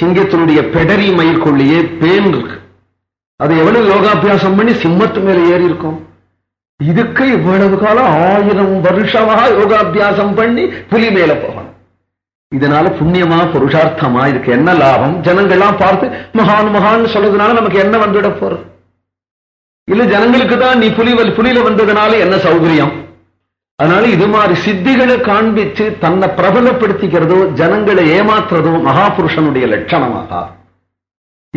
A: சிங்கத்தினுடைய பெடரி மயிர்கொள்ளியே பேன் இருக்கு. அது எவ்வளவு யோகாபியாசம் பண்ணி சிம்மத்து மேல ஏறி இருக்கும்? இதுக்கு இவ்வளவு காலம் ஆயிரம் வருஷமா யோகாபியாசம் பண்ணி புலி மேல போகணும். இதனால புண்ணியமா புருஷார்த்தமா இதுக்கு என்ன லாபம்? ஜனங்கள்லாம் பார்த்து மகான் மகான் சொல்றதுனால நமக்கு என்ன வந்துட போறது? இல்ல ஜனங்களுக்கு தான் நீ புலி புலியில வந்ததுனால என்ன சௌகரியம்? அதனால இது மாதிரி சித்திகளை காண்பிச்சு தன்னை பிரபலப்படுத்திக்கிறதோ ஜனங்களை ஏமாத்துறதோ மகாபுருஷனுடைய லட்சணமாக.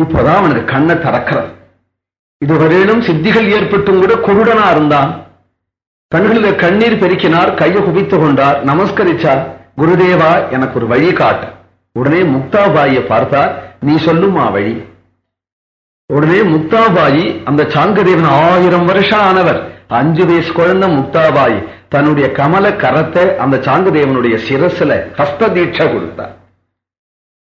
A: இப்போதான் அவனுக்கு கண்ணை திறக்கிறது. இதுவரையிலும் சித்திகள் ஏற்பட்டும் கூட குருடனா இருந்தான். கண்களில் கண்ணீர் பெருக்கினார் கையை குவித்து கொண்டார். நமஸ்கரிச்சார் குருதேவா எனக்கு ஒரு வழி காட்டு. உடனே முக்தாபாயை பார்த்தார் நீ சொல்லுமா வழி. உடனே முக்தாபாயி அந்த சாங்கதேவன் ஆயிரம் வருஷம் ஆனவர். அஞ்சு வயசு குழந்தை முக்தாபாய். தன்னுடைய கமல கரத்தை அந்த சாங்கதேவனுடைய சிரசுல ஹஸ்த தீட்சை கொடுத்தார்.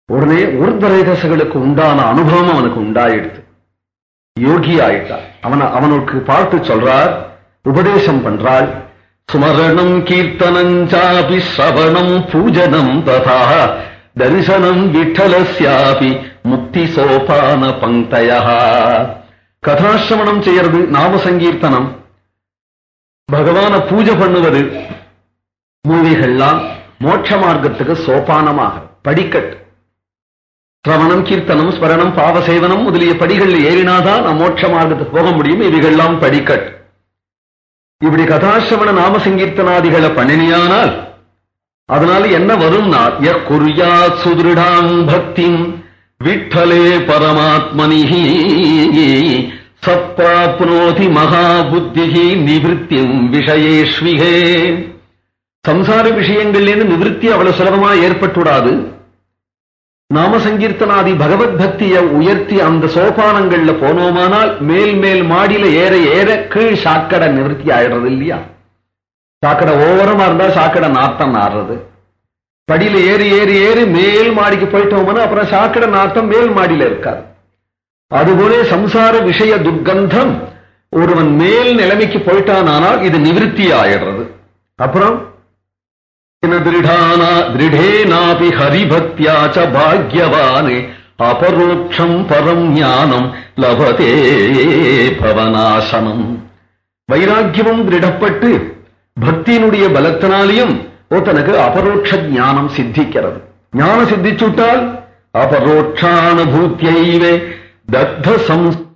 A: உடனே ஊர்தரேதசுகளுக்கு உண்டான அனுபவம் அவனுக்கு உண்டாயிடுது யோகி ஆயிட்டான் அவன் அவனுக்கு பார்த்து சொல்றார் உபதேசம் பண்றாள் சுமரணம் கீர்த்தனஞ்சாபி சவணம் பூஜனம் ததா தரிசனம் விட்டலஸ்யாபி முக்தி சோபான பங்கய. கதாசிரமணம் செய்யறது நாம சங்கீர்த்தனம் பகவான பூஜை பண்ணுவது மூவிகள்லாம் மோட்ச மார்க்கத்துக்கு சோபானமாக படிக்கட்டு. சிரவணம் கீர்த்தனம் ஸ்மரணம் பாவசேவனம் முதலிய படிகள் ஏறினாதான் நான் மோட்ச மார்க்கத்துக்கு போக முடியும். இவைகள்லாம் படிக்கட். இப்படி கதாசிரவண நாம சங்கீர்த்தனாதிகளை பண்ணினியானால் அதனால என்ன வரும்னா குறியா சுதிருடாம் பக்தி விட்டலே பரமாத்மனி சப்பாப்னோதி மகா புத்திகி நிவத்தியும் விஷயேஸ்விகே சம்சார விஷயங்கள்லேருந்து நிவிருத்தி அவ்வளவு சுலபமா ஏற்பட்டுடாது. நாம சங்கீர்த்தனாதி பகவத் பக்தியை உயர்த்தி அந்த சோபானங்கள்ல போனோமானால் மேல் மேல் மாடியில ஏற ஏற கீழ் சாக்கடை நிவர்த்தி ஆயிடுறது இல்லையா? சாக்கடை ஓவரமா இருந்தா சாக்கடை நாத்தம் ஆடுறது படியில ஏறி ஏறி ஏறி மேல் மாடிக்கு போயிட்டோம்னா அப்புறம் சாக்கடை நாத்தம் மேல் மாடியில இருக்காது. அதுபோல சம்சார விஷய துர்க்கந்தம். ஒருவன் மேல் நிலைமைக்கு போயிட்டானால் இது நிவிருத்தி ஆயிடுறது. அப்புறம் திருடேனாபி ஹரிபக்தியா ச பாக்யவானே அபரோக்ஷம் பரம் ஞானம் லபதே பவனாசனம் வைராக்கியமும் திருடப்பட்டு பக்தியினுடைய பலத்தினாலையும் ஒருத்தனுக்கு அபரோட்ச ஞானம் சித்திக்கிறது ஞானம் சித்திச்சுட்டால் அபரோட்சானுபூத்தியைவே தத்த சம்ஸ்த